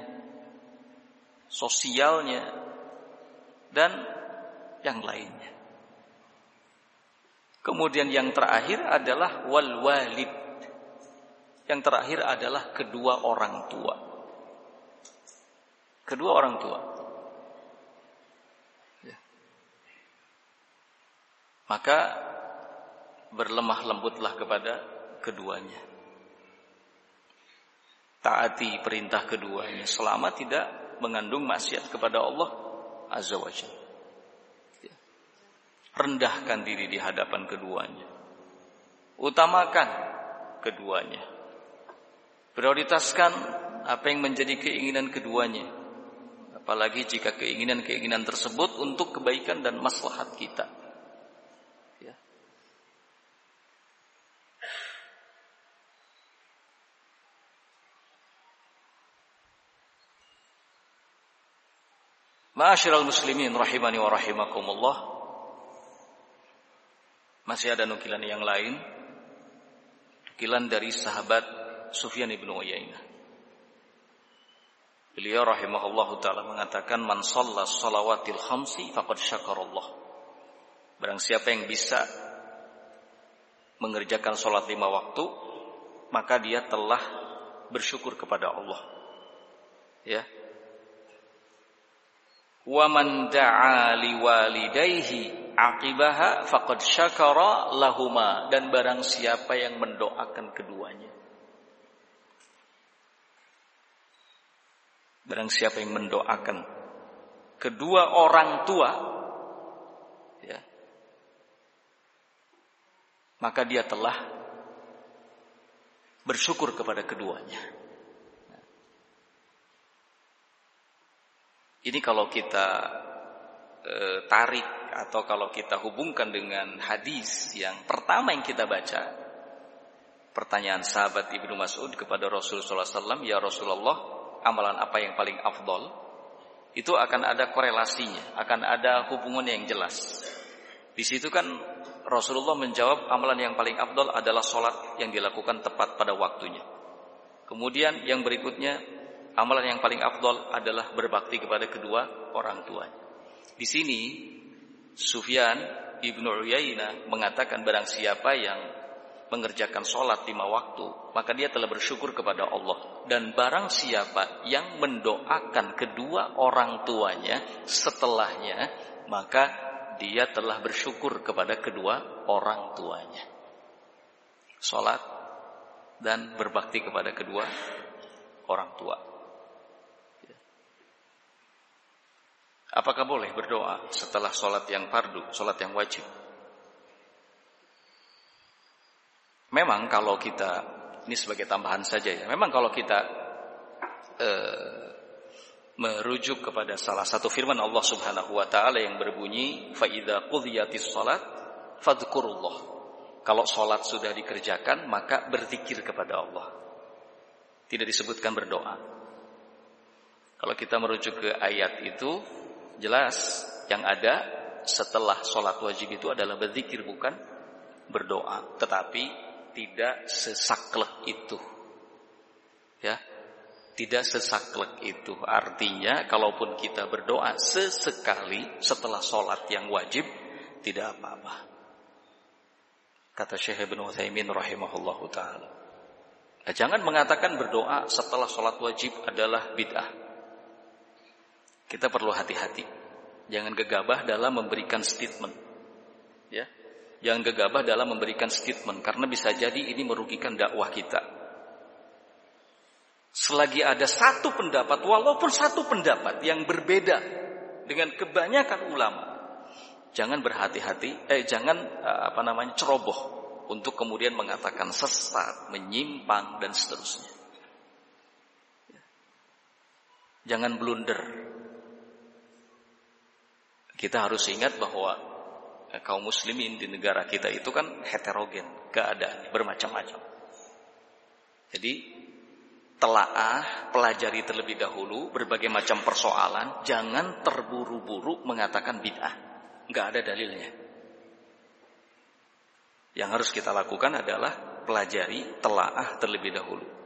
sosialnya dan yang lainnya. Kemudian yang terakhir adalah wal walid. Yang terakhir adalah kedua orang tua. Kedua orang tua. Ya. Maka berlemah lembutlah kepada keduanya. Taati perintah keduanya selama tidak mengandung maksiat kepada Allah Azza wa Jalla rendahkan diri di hadapan keduanya. Utamakan keduanya. Prioritaskan apa yang menjadi keinginan keduanya. Apalagi jika keinginan-keinginan tersebut untuk kebaikan dan maslahat kita. Ma'asyiral muslimin rahimani wa rahimakumullah. Masih ada nukilan yang lain. Nukilan dari sahabat Sufyan ibn Uyainah. Beliau rahimahullah taala mengatakan man shalla salawatil khamsi faqad syakarallah. Barang siapa yang bisa mengerjakan sholat lima waktu, maka dia telah bersyukur kepada Allah. Ya. Wa man da'a liwalidayhi aqibaha faqad syakara lahuma. Dan barang siapa yang mendoakan keduanya. Barang siapa yang mendoakan kedua orang tua ya maka dia telah bersyukur kepada keduanya ini kalau kita e, tarik atau kalau kita hubungkan dengan hadis yang pertama yang kita baca pertanyaan sahabat Ibnu Mas'ud kepada Rasulullah SAW ya Rasulullah amalan apa yang paling afdol? Itu akan ada korelasinya akan ada hubungan yang jelas. Di situ kan Rasulullah menjawab amalan yang paling afdol adalah sholat yang dilakukan tepat pada waktunya. Kemudian yang berikutnya amalan yang paling afdol adalah berbakti kepada kedua orang tuanya di sini Sufyan ibnu Uyainah mengatakan barang siapa yang mengerjakan sholat lima waktu, maka dia telah bersyukur kepada Allah. Dan barang siapa yang mendoakan kedua orang tuanya setelahnya, maka dia telah bersyukur kepada kedua orang tuanya. Sholat dan berbakti kepada kedua orang tua. Apakah boleh berdoa setelah sholat yang fardu, sholat yang wajib? Memang kalau kita, ini sebagai tambahan saja ya, memang kalau kita eh, merujuk kepada salah satu firman Allah Subhanahu wa taala yang berbunyi idza qudiyatis salat fadhkurullah. Kalau salat sudah dikerjakan maka berzikir kepada Allah. Tidak disebutkan berdoa. Kalau kita merujuk ke ayat itu jelas yang ada setelah sholat wajib itu adalah berzikir bukan berdoa. Tetapi tidak sesaklek itu. Ya tidak sesaklek itu. Artinya kalaupun kita berdoa sesekali setelah sholat yang wajib tidak apa-apa. Kata Syekh Ibn Uthaymin rahimahullah taala. Nah, jangan mengatakan berdoa setelah sholat wajib adalah bid'ah kita perlu hati-hati. Jangan gegabah dalam memberikan statement. Ya. Jangan gegabah dalam memberikan statement karena bisa jadi ini merugikan dakwah kita. Selagi ada satu pendapat, walaupun satu pendapat yang berbeda dengan kebanyakan ulama, jangan berhati-hati, eh jangan eh, apa namanya ceroboh untuk kemudian mengatakan sesat, menyimpang dan seterusnya. Jangan blunder. Kita harus ingat bahwa eh, kaum muslimin di negara kita itu kan heterogen, keadaan bermacam-macam. Jadi telaah, pelajari terlebih dahulu berbagai macam persoalan, jangan terburu-buru mengatakan bid'ah. Enggak ada dalilnya. Yang harus kita lakukan adalah pelajari, telaah terlebih dahulu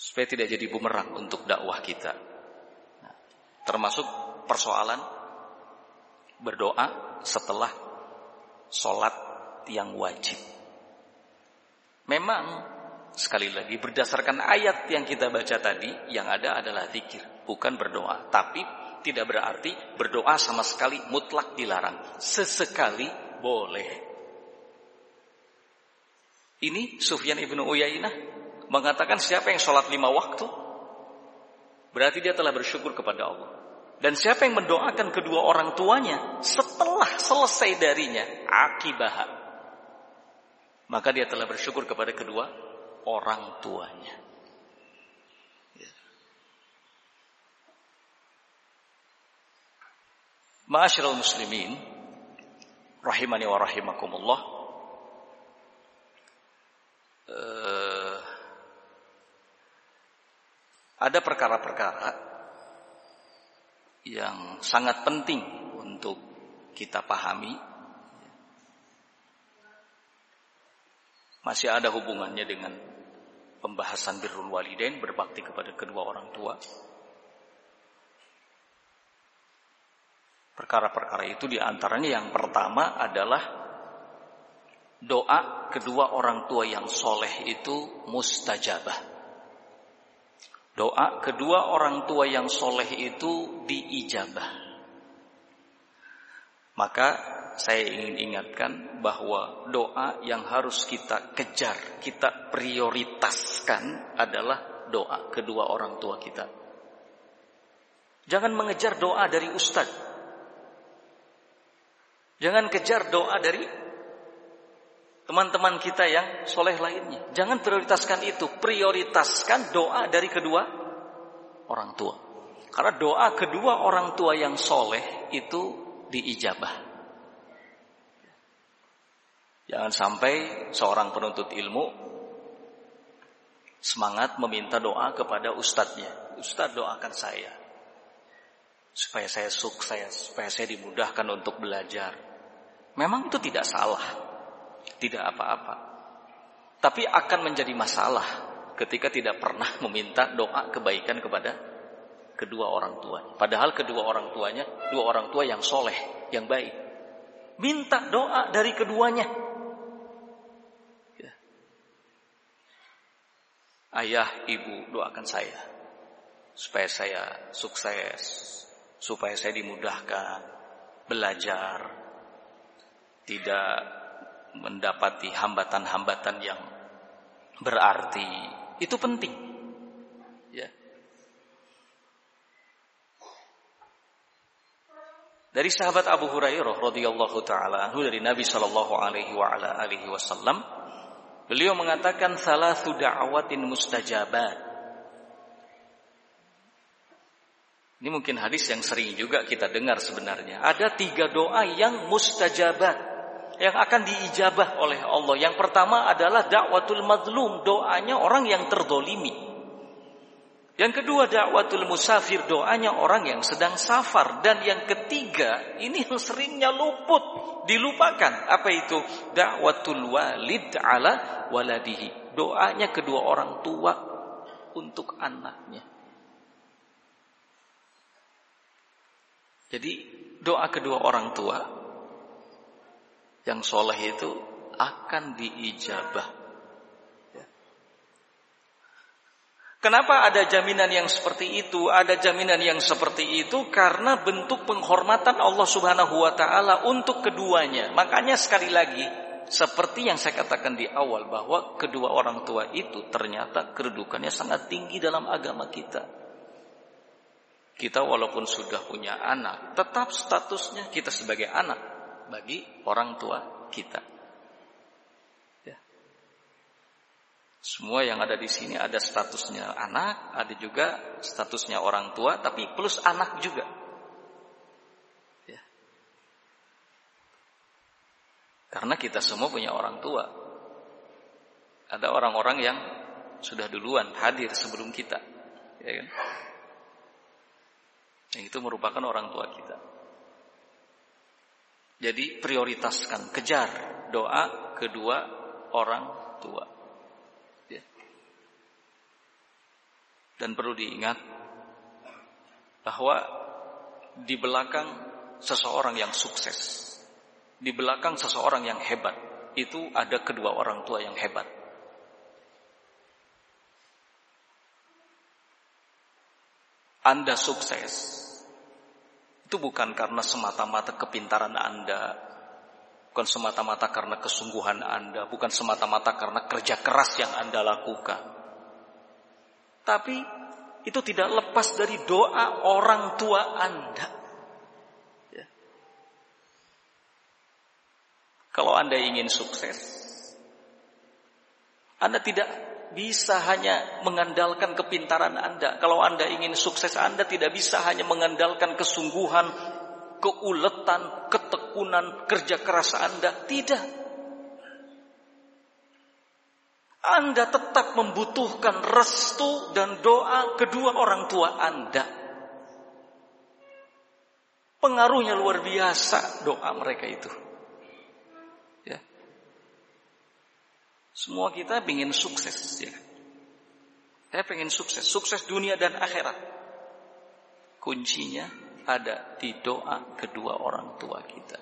supaya tidak jadi bumerang untuk dakwah kita. Nah, termasuk persoalan berdoa setelah sholat yang wajib. Memang sekali lagi berdasarkan ayat yang kita baca tadi yang ada adalah zikir, bukan berdoa. Tapi tidak berarti berdoa sama sekali mutlak dilarang. Sesekali boleh. Ini Sufyan ibnu Uyainah mengatakan siapa yang sholat lima waktu, berarti dia telah bersyukur kepada Allah. Dan siapa yang mendoakan kedua orang tuanya setelah selesai darinya akibah, maka dia telah bersyukur kepada kedua orang tuanya. Ya. Ma'asyiral muslimin rahimani wa rahimakumullah. Uh, ada perkara-perkara yang sangat penting untuk kita pahami. Masih ada hubungannya dengan pembahasan birrul walidain, berbakti kepada kedua orang tua. Perkara-perkara itu di antaranya yang pertama adalah doa kedua orang tua yang soleh itu mustajabah. Doa kedua orang tua yang soleh itu diijabah. Maka saya ingin ingatkan bahwa doa yang harus kita kejar, kita prioritaskan adalah doa kedua orang tua kita. Jangan mengejar doa dari ustadz. Jangan kejar doa dari teman-teman kita yang soleh lainnya. Jangan prioritaskan itu, prioritaskan doa dari kedua orang tua. Karena doa kedua orang tua yang soleh itu diijabah. Jangan sampai seorang penuntut ilmu semangat meminta doa kepada ustadznya. Ustadz doakan saya. Supaya saya sukses, supaya saya dimudahkan untuk belajar. Memang itu tidak salah tidak apa-apa. Tapi akan menjadi masalah ketika tidak pernah meminta doa kebaikan kepada kedua orang tua. Padahal kedua orang tuanya, dua orang tua yang soleh, yang baik. Minta doa dari keduanya. Ya. Ayah, ibu, doakan saya. Supaya saya sukses. Supaya saya dimudahkan. Belajar. Tidak mendapati hambatan-hambatan yang berarti itu penting. Ya. Dari sahabat Abu Hurairah radhiyallahu taala dari Nabi sallallahu alaihi wa ala alihi wasallam beliau mengatakan salah da'awatin mustajabat. Ini mungkin hadis yang sering juga kita dengar sebenarnya. Ada tiga doa yang mustajabat yang akan diijabah oleh Allah. Yang pertama adalah dakwatul mazlum, doanya orang yang terdolimi. Yang kedua dakwatul musafir, doanya orang yang sedang safar. Dan yang ketiga, ini yang seringnya luput, dilupakan. Apa itu? Dakwatul walid ala waladihi. Doanya kedua orang tua untuk anaknya. Jadi doa kedua orang tua yang soleh itu akan diijabah. Ya. Kenapa ada jaminan yang seperti itu? Ada jaminan yang seperti itu karena bentuk penghormatan Allah Subhanahu wa taala untuk keduanya. Makanya sekali lagi, seperti yang saya katakan di awal bahwa kedua orang tua itu ternyata kedudukannya sangat tinggi dalam agama kita. Kita walaupun sudah punya anak, tetap statusnya kita sebagai anak bagi orang tua kita. Semua yang ada di sini ada statusnya anak, ada juga statusnya orang tua, tapi plus anak juga. Ya. Karena kita semua punya orang tua. Ada orang-orang yang sudah duluan hadir sebelum kita, ya kan? Yang itu merupakan orang tua kita. Jadi prioritaskan, kejar doa kedua orang tua. Dan perlu diingat bahwa di belakang seseorang yang sukses, di belakang seseorang yang hebat, itu ada kedua orang tua yang hebat. Anda sukses itu bukan karena semata-mata kepintaran Anda, bukan semata-mata karena kesungguhan Anda, bukan semata-mata karena kerja keras yang Anda lakukan. Tapi itu tidak lepas dari doa orang tua Anda. Ya. Kalau Anda ingin sukses, Anda tidak bisa hanya mengandalkan kepintaran Anda. Kalau Anda ingin sukses, Anda tidak bisa hanya mengandalkan kesungguhan, keuletan, ketekunan, kerja keras Anda. Tidak. Anda tetap membutuhkan restu dan doa kedua orang tua Anda. Pengaruhnya luar biasa doa mereka itu. Semua kita ingin sukses ya. Saya pengen sukses, sukses dunia dan akhirat. Kuncinya ada di doa kedua orang tua kita.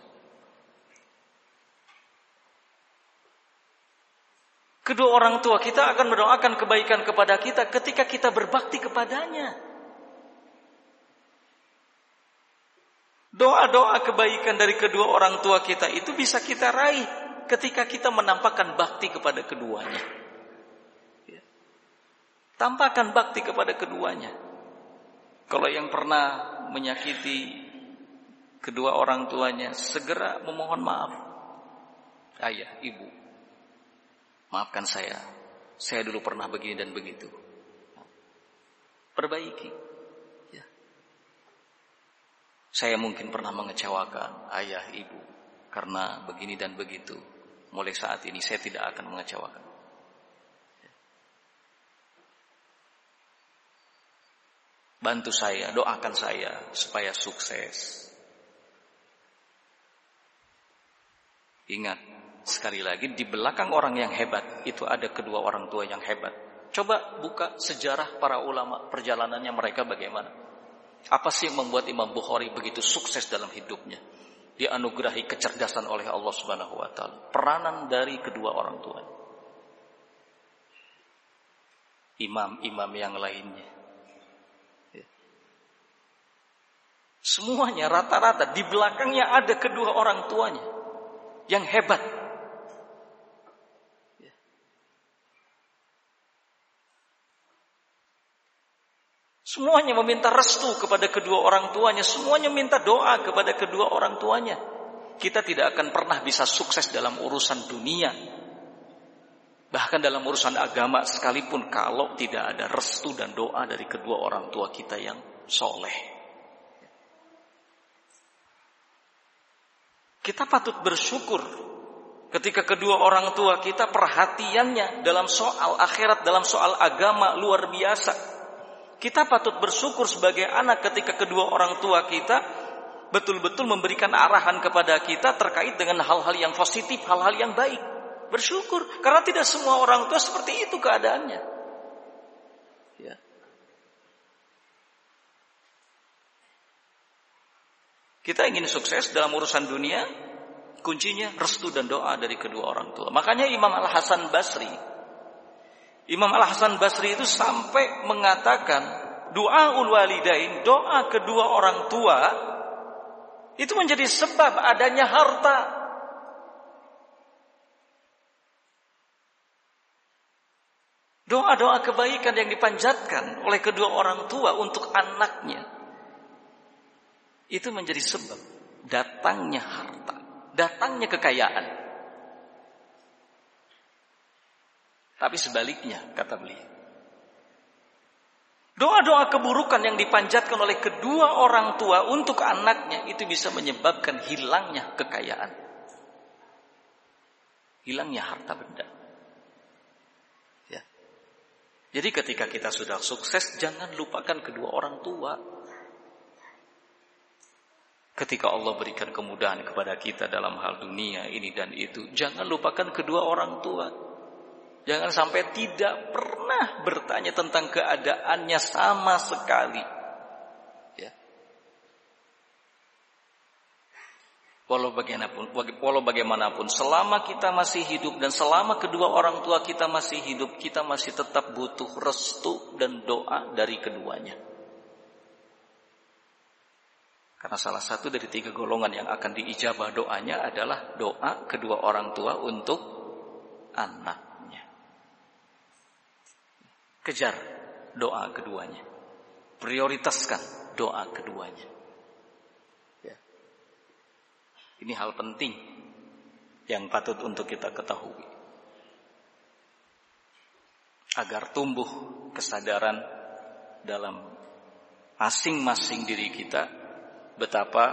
Kedua orang tua kita akan mendoakan kebaikan kepada kita ketika kita berbakti kepadanya. Doa-doa kebaikan dari kedua orang tua kita itu bisa kita raih ketika kita menampakkan bakti kepada keduanya. Ya. Tampakkan bakti kepada keduanya. Kalau yang pernah menyakiti kedua orang tuanya, segera memohon maaf. Ayah, ibu, Maafkan saya, saya dulu pernah begini dan begitu. Perbaiki. Ya. Saya mungkin pernah mengecewakan ayah, ibu karena begini dan begitu. Mulai saat ini saya tidak akan mengecewakan. Bantu saya, doakan saya supaya sukses. Ingat, Sekali lagi di belakang orang yang hebat itu ada kedua orang tua yang hebat. Coba buka sejarah para ulama perjalanannya mereka bagaimana. Apa sih yang membuat Imam Bukhari begitu sukses dalam hidupnya? Dianugerahi kecerdasan oleh Allah Subhanahu wa taala. Peranan dari kedua orang tua. Imam-imam yang lainnya. Ya. Semuanya rata-rata di belakangnya ada kedua orang tuanya yang hebat. Semuanya meminta restu kepada kedua orang tuanya. Semuanya minta doa kepada kedua orang tuanya. Kita tidak akan pernah bisa sukses dalam urusan dunia. Bahkan dalam urusan agama sekalipun kalau tidak ada restu dan doa dari kedua orang tua kita yang soleh. Kita patut bersyukur ketika kedua orang tua kita perhatiannya dalam soal akhirat, dalam soal agama luar biasa. Kita patut bersyukur sebagai anak ketika kedua orang tua kita betul-betul memberikan arahan kepada kita terkait dengan hal-hal yang positif, hal-hal yang baik. Bersyukur karena tidak semua orang tua seperti itu keadaannya. Ya. Kita ingin sukses dalam urusan dunia, kuncinya restu dan doa dari kedua orang tua. Makanya Imam Al Hasan Basri Imam Al-Hasan Basri itu sampai mengatakan doa ul walidain, doa kedua orang tua itu menjadi sebab adanya harta. Doa-doa kebaikan yang dipanjatkan oleh kedua orang tua untuk anaknya itu menjadi sebab datangnya harta, datangnya kekayaan. Tapi sebaliknya, kata beliau. Doa-doa keburukan yang dipanjatkan oleh kedua orang tua untuk anaknya itu bisa menyebabkan hilangnya kekayaan. Hilangnya harta benda. Ya. Jadi ketika kita sudah sukses, jangan lupakan kedua orang tua. Ketika Allah berikan kemudahan kepada kita dalam hal dunia ini dan itu, jangan lupakan kedua orang tua. Jangan sampai tidak pernah bertanya tentang keadaannya sama sekali. Ya. Walau bagaimanapun, walau bagaimanapun, selama kita masih hidup dan selama kedua orang tua kita masih hidup, kita masih tetap butuh restu dan doa dari keduanya. Karena salah satu dari tiga golongan yang akan diijabah doanya adalah doa kedua orang tua untuk anak. Kejar doa keduanya. Prioritaskan doa keduanya. Ya. Ini hal penting yang patut untuk kita ketahui. Agar tumbuh kesadaran dalam masing-masing diri kita betapa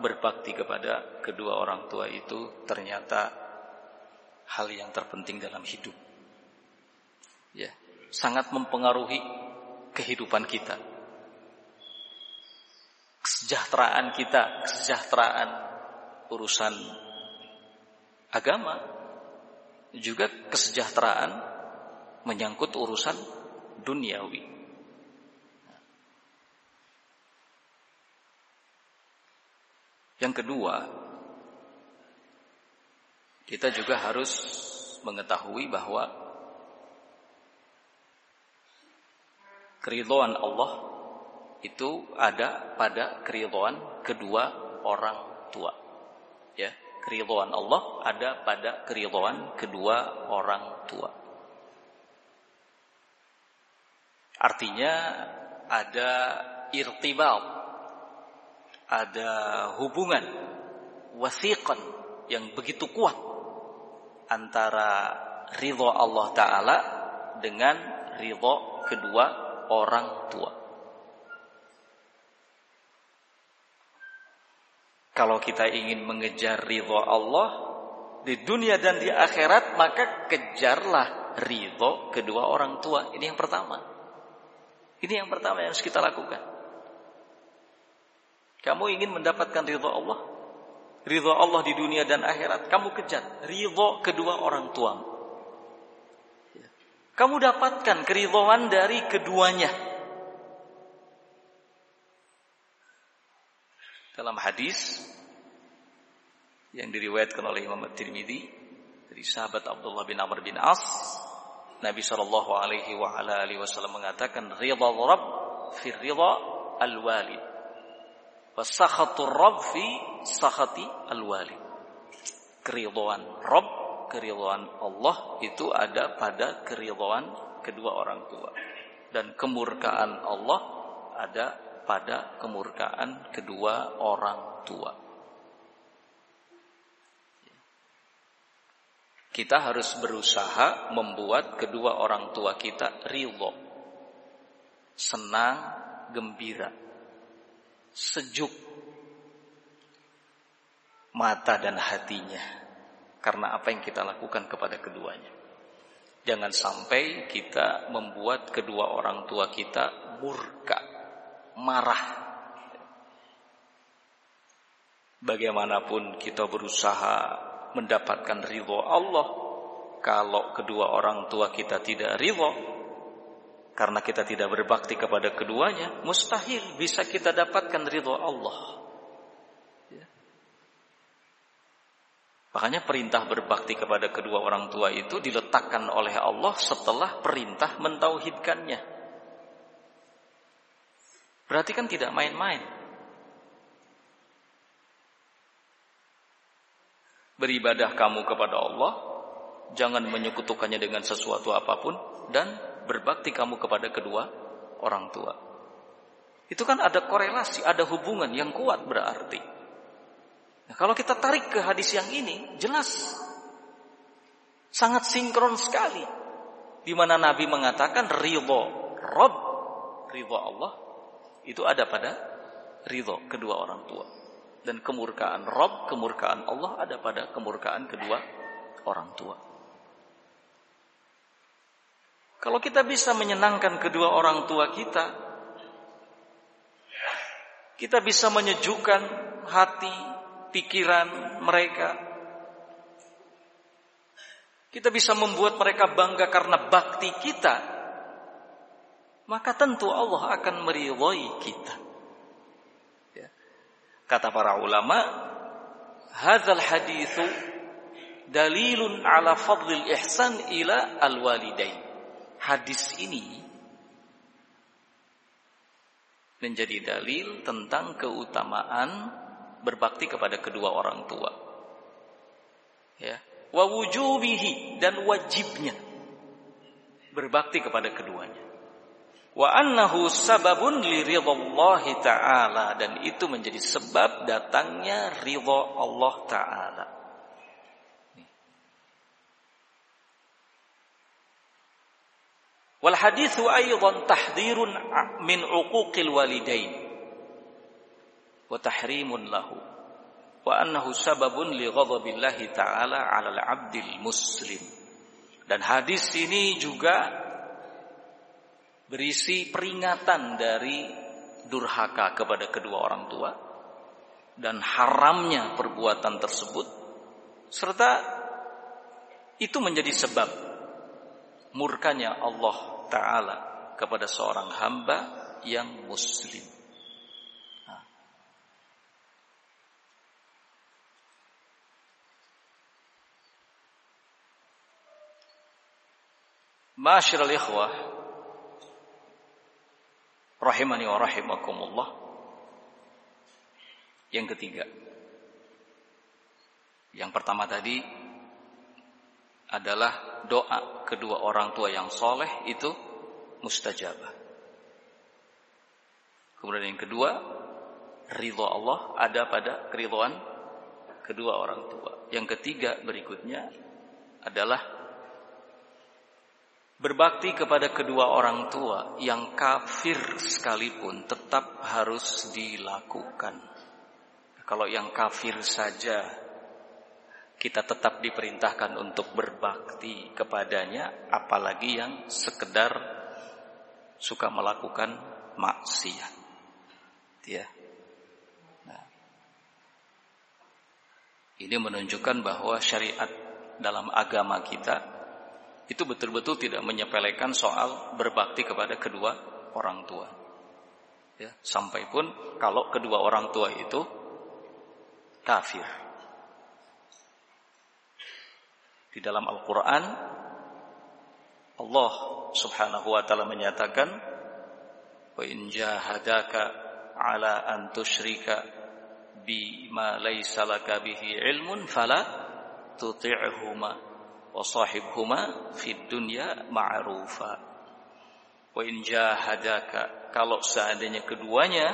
berbakti kepada kedua orang tua itu ternyata hal yang terpenting dalam hidup. Ya sangat mempengaruhi kehidupan kita. Kesejahteraan kita, kesejahteraan urusan agama, juga kesejahteraan menyangkut urusan duniawi. Yang kedua, kita juga harus mengetahui bahwa Keridhaan Allah itu ada pada keridhaan kedua orang tua. Ya, keridhaan Allah ada pada keridhaan kedua orang tua. Artinya ada irtibal, ada hubungan wasiqan yang begitu kuat antara ridho Allah Ta'ala dengan ridho kedua orang tua. Kalau kita ingin mengejar ridho Allah di dunia dan di akhirat, maka kejarlah ridho kedua orang tua. Ini yang pertama. Ini yang pertama yang harus kita lakukan. Kamu ingin mendapatkan ridho Allah? Ridho Allah di dunia dan akhirat, kamu kejar ridho kedua orang tuamu. Kamu dapatkan keridhaan dari keduanya. Dalam hadis yang diriwayatkan oleh Imam At-Tirmidzi dari sahabat Abdullah bin Amr bin As, Nabi Shallallahu alaihi wa ala alihi wasallam mengatakan ridha Rabb fi ridha al-walid wa sakhatur Rabb fi sakhati al-walid. Keridhaan Rabb keridhaan Allah itu ada pada keridhaan kedua orang tua dan kemurkaan Allah ada pada kemurkaan kedua orang tua. Kita harus berusaha membuat kedua orang tua kita ridho, senang, gembira, sejuk mata dan hatinya karena apa yang kita lakukan kepada keduanya. Jangan sampai kita membuat kedua orang tua kita murka, marah. Bagaimanapun kita berusaha mendapatkan ridho Allah, kalau kedua orang tua kita tidak ridho, karena kita tidak berbakti kepada keduanya, mustahil bisa kita dapatkan ridho Allah. Makanya perintah berbakti kepada kedua orang tua itu diletakkan oleh Allah setelah perintah mentauhidkannya. Berarti kan tidak main-main. Beribadah kamu kepada Allah, jangan menyekutukannya dengan sesuatu apa pun dan berbakti kamu kepada kedua orang tua. Itu kan ada korelasi, ada hubungan yang kuat berarti. Nah, kalau kita tarik ke hadis yang ini, jelas sangat sinkron sekali. Di mana Nabi mengatakan ridho Rob, ridho Allah itu ada pada ridho kedua orang tua. Dan kemurkaan Rob, kemurkaan Allah ada pada kemurkaan kedua orang tua. Kalau kita bisa menyenangkan kedua orang tua kita, kita bisa menyejukkan hati, pikiran mereka. Kita bisa membuat mereka bangga karena bakti kita. Maka tentu Allah akan meridhoi kita. Ya. Kata para ulama, hadzal hadithu dalilun ala fadlil ihsan ila al-walidain. Hadis ini menjadi dalil tentang keutamaan berbakti kepada kedua orang tua. Ya, wa wujubihi dan wajibnya berbakti kepada keduanya. Wa annahu sababun li ridhallahi ta'ala dan itu menjadi sebab datangnya ridha Allah taala. Wal hadithu aidan tahdhirun min uquqil walidain wa tahrimun lahu wa annahu sababun li ghadabillahi taala 'alal 'abdil muslim. Dan hadis ini juga berisi peringatan dari durhaka kepada kedua orang tua dan haramnya perbuatan tersebut serta itu menjadi sebab murkanya Allah taala kepada seorang hamba yang muslim. Masyiral ikhwah rahimani wa rahimakumullah. Yang ketiga. Yang pertama tadi adalah doa kedua orang tua yang soleh itu mustajabah. Kemudian yang kedua, ridho Allah ada pada keridhaan kedua orang tua. Yang ketiga berikutnya adalah Berbakti kepada kedua orang tua yang kafir sekalipun tetap harus dilakukan. Kalau yang kafir saja kita tetap diperintahkan untuk berbakti kepadanya, apalagi yang sekedar suka melakukan maksiat. Ya. Nah. Ini menunjukkan bahwa syariat dalam agama kita itu betul-betul tidak menyepelekan soal berbakti kepada kedua orang tua. Ya, sampai pun kalau kedua orang tua itu kafir. Di dalam Al-Qur'an Allah Subhanahu wa taala menyatakan in jahadaka ala an tusyrika bima fala tuti'huma wa sahibhuma fid dunya ma'rufa. Wa in jahadaka kalau seandainya keduanya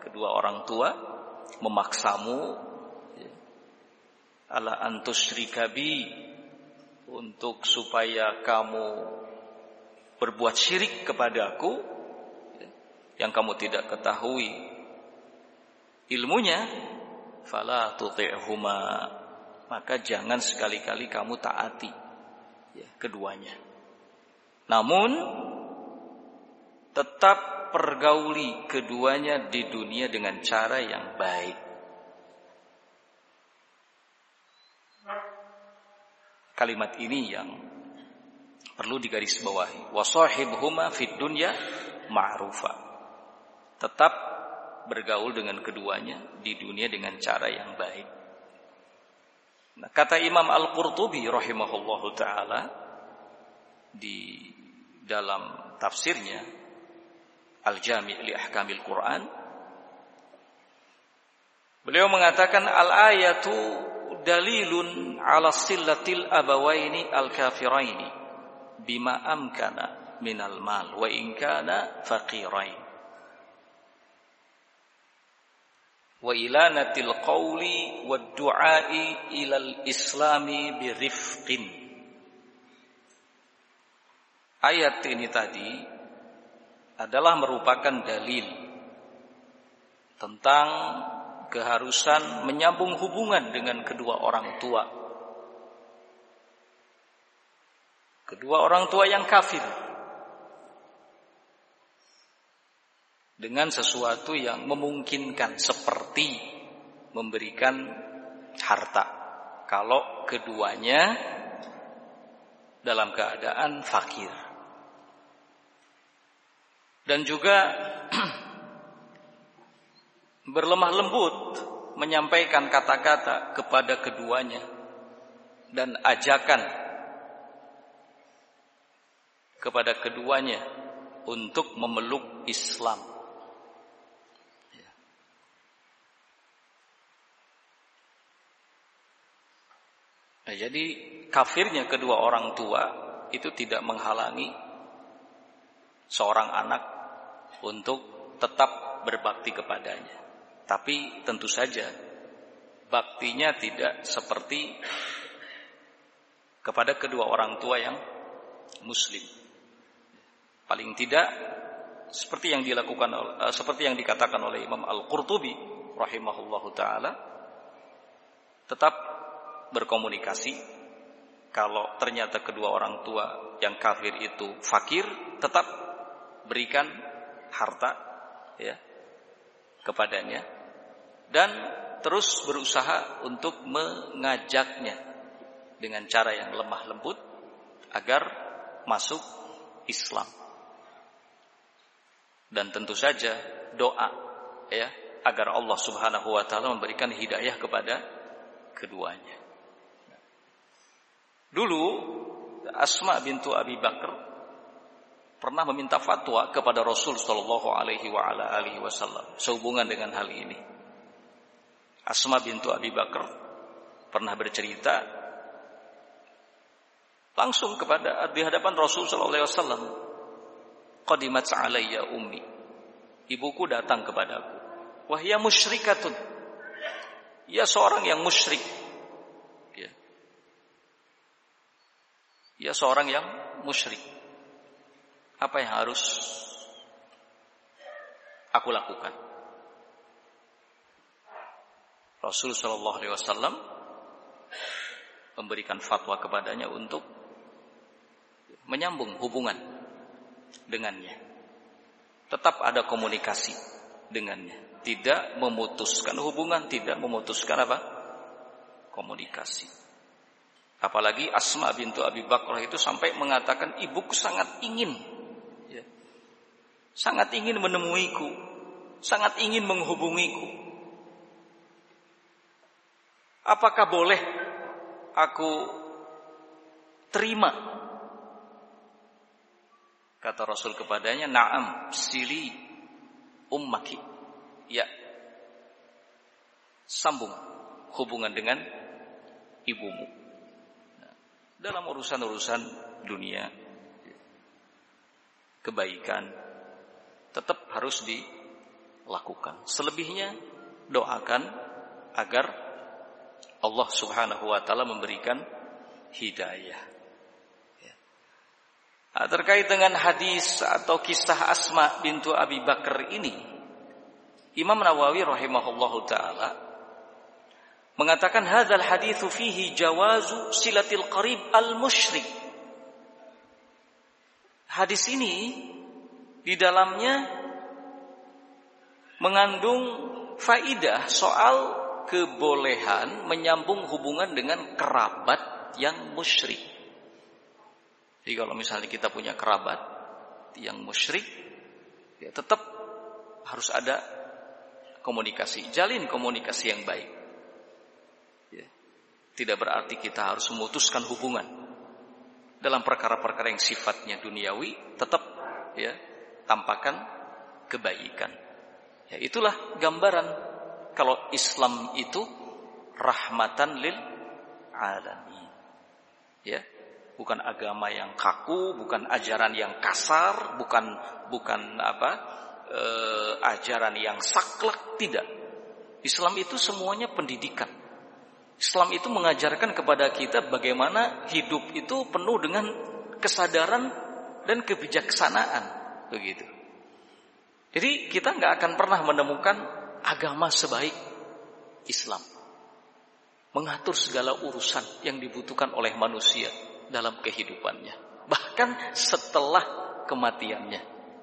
kedua orang tua memaksamu ya, ala antusyrika bi untuk supaya kamu berbuat syirik kepadaku ya, yang kamu tidak ketahui ilmunya fala tuti'huma maka jangan sekali-kali kamu taati ya, keduanya. Namun tetap pergauli keduanya di dunia dengan cara yang baik. Kalimat ini yang perlu digarisbawahi. Wasahibhuma fid dunya ma'rufa. Tetap bergaul dengan keduanya di dunia dengan cara yang baik. Nah, kata Imam Al-Qurtubi rahimahullahu taala di dalam tafsirnya Al-Jami' li Ahkamil Quran Beliau mengatakan al-ayatu dalilun ala sillatil abawaini al-kafiraini bima amkana minal mal wa in kana faqirain wa ilanatil qawli wa du'ai ilal islami birifqin ayat ini tadi adalah merupakan dalil tentang keharusan menyambung hubungan dengan kedua orang tua. Kedua orang tua yang kafir. Dengan sesuatu yang memungkinkan seperti memberikan harta. Kalau keduanya dalam keadaan fakir. Dan juga berlemah lembut menyampaikan kata-kata kepada keduanya dan ajakan kepada keduanya untuk memeluk Islam. Nah, jadi kafirnya kedua orang tua itu tidak menghalangi seorang anak untuk tetap berbakti kepadanya. Tapi tentu saja baktinya tidak seperti kepada kedua orang tua yang muslim. Paling tidak seperti yang dilakukan uh, seperti yang dikatakan oleh Imam Al-Qurtubi rahimahullahu taala tetap berkomunikasi kalau ternyata kedua orang tua yang kafir itu fakir tetap berikan harta ya kepadanya dan terus berusaha untuk mengajaknya dengan cara yang lemah lembut agar masuk Islam. Dan tentu saja doa ya agar Allah Subhanahu wa taala memberikan hidayah kepada keduanya. Dulu Asma bintu Abi Bakar pernah meminta fatwa kepada Rasul Shallallahu Alaihi Wasallam sehubungan dengan hal ini. Asma bintu Abi Bakar pernah bercerita langsung kepada di hadapan Rasul Shallallahu Alaihi Wasallam. Qadimat alayya ummi. Ibuku datang kepadaku. Wahya musyrikatun. Ia seorang yang musyrik. Ya. Ia seorang yang musyrik apa yang harus aku lakukan? Rasul Shallallahu Alaihi Wasallam memberikan fatwa kepadanya untuk menyambung hubungan dengannya. Tetap ada komunikasi dengannya. Tidak memutuskan hubungan, tidak memutuskan apa? Komunikasi. Apalagi Asma bintu Abi Bakrah itu sampai mengatakan ibuku sangat ingin sangat ingin menemuiku, sangat ingin menghubungiku. Apakah boleh aku terima? Kata Rasul kepadanya, "Na'am, sili ummaki." Ya. Sambung hubungan dengan ibumu. Dalam urusan-urusan dunia kebaikan tetap harus dilakukan. Selebihnya doakan agar Allah Subhanahu wa taala memberikan hidayah. Ya. Nah, terkait dengan hadis atau kisah Asma bintu Abi Bakar ini, Imam Nawawi rahimahullahu taala mengatakan hadzal haditsu fihi jawazu silatil qarib al musyrik. Hadis ini di dalamnya mengandung faidah soal kebolehan menyambung hubungan dengan kerabat yang musyrik. Jadi kalau misalnya kita punya kerabat yang musyrik, ya tetap harus ada komunikasi, jalin komunikasi yang baik. Tidak berarti kita harus memutuskan hubungan dalam perkara-perkara yang sifatnya duniawi, tetap ya tampakkan kebaikan. Ya, itulah gambaran kalau Islam itu rahmatan lil alamin. Ya, bukan agama yang kaku, bukan ajaran yang kasar, bukan bukan apa e, ajaran yang saklek, tidak. Islam itu semuanya pendidikan. Islam itu mengajarkan kepada kita bagaimana hidup itu penuh dengan kesadaran dan kebijaksanaan, begitu. Jadi kita nggak akan pernah menemukan agama sebaik Islam mengatur segala urusan yang dibutuhkan oleh manusia dalam kehidupannya. Bahkan setelah kematiannya.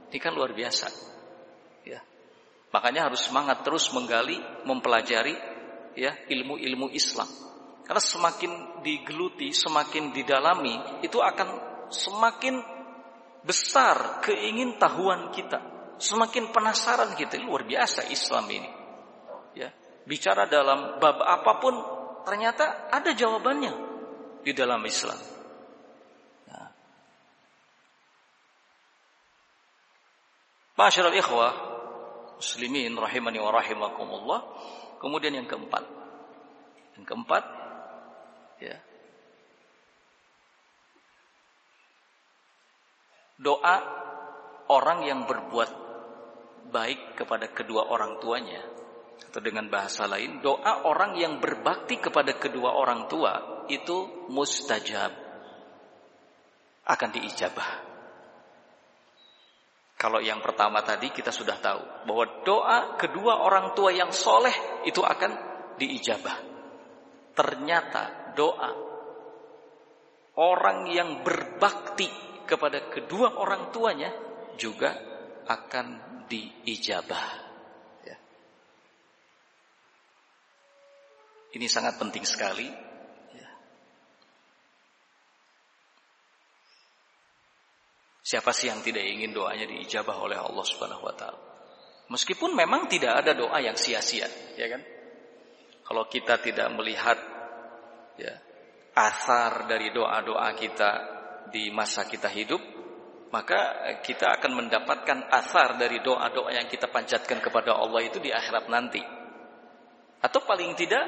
Ini kan luar biasa. Ya. Makanya harus semangat terus menggali, mempelajari ya ilmu-ilmu Islam. Karena semakin digeluti, semakin didalami, itu akan semakin besar keingin tahuan kita. Semakin penasaran kita. Luar biasa Islam ini. Ya. Bicara dalam bab apa pun ternyata ada jawabannya di dalam Islam. Nah. Masyarul ikhwah muslimin rahimani wa rahimakumullah. Kemudian yang keempat. Yang keempat ya. Doa orang yang berbuat baik kepada kedua orang tuanya atau dengan bahasa lain, doa orang yang berbakti kepada kedua orang tua itu mustajab. Akan diijabah. Kalau yang pertama tadi kita sudah tahu bahwa doa kedua orang tua yang soleh itu akan diijabah. Ternyata doa orang yang berbakti kepada kedua orang tuanya juga akan diijabah. Ini sangat penting sekali. Ya. Siapa sih yang tidak ingin doanya diijabah oleh Allah Subhanahu wa taala? Meskipun memang tidak ada doa yang sia-sia, ya kan? Kalau kita tidak melihat ya, asar dari doa-doa kita di masa kita hidup, maka kita akan mendapatkan asar dari doa-doa yang kita panjatkan kepada Allah itu di akhirat nanti. Atau paling tidak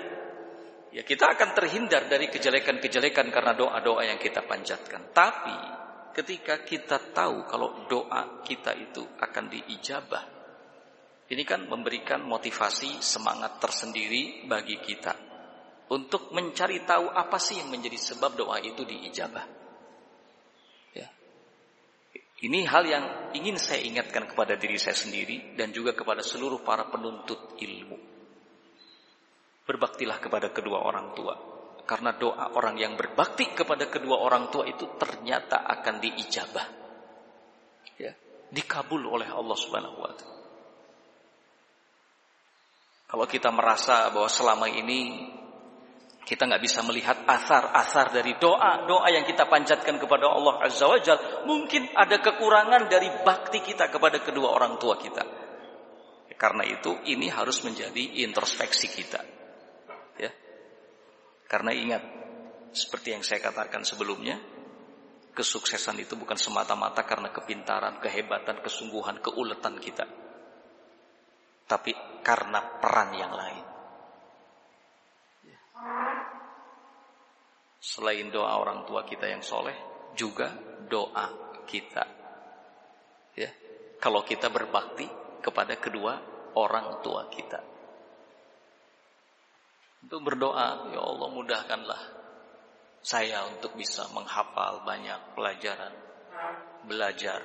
ya kita akan terhindar dari kejelekan-kejelekan karena doa-doa yang kita panjatkan. Tapi ketika kita tahu kalau doa kita itu akan diijabah, ini kan memberikan motivasi semangat tersendiri bagi kita untuk mencari tahu apa sih yang menjadi sebab doa itu diijabah. Ya. Ini hal yang ingin saya ingatkan kepada diri saya sendiri dan juga kepada seluruh para penuntut ilmu. Berbaktilah kepada kedua orang tua. Karena doa orang yang berbakti kepada kedua orang tua itu ternyata akan diijabah. Ya, dikabul oleh Allah Subhanahu wa taala. Kalau kita merasa bahwa selama ini kita nggak bisa melihat asar-asar dari doa, doa yang kita panjatkan kepada Allah Azza wa Jal, mungkin ada kekurangan dari bakti kita kepada kedua orang tua kita. Karena itu ini harus menjadi introspeksi kita. Karena ingat, seperti yang saya katakan sebelumnya, kesuksesan itu bukan semata-mata karena kepintaran, kehebatan, kesungguhan, keuletan kita. Tapi karena peran yang lain. Selain doa orang tua kita yang soleh, juga doa kita. Ya, kalau kita berbakti kepada kedua orang tua kita. Untuk berdoa, ya Allah mudahkanlah saya untuk bisa menghafal banyak pelajaran, belajar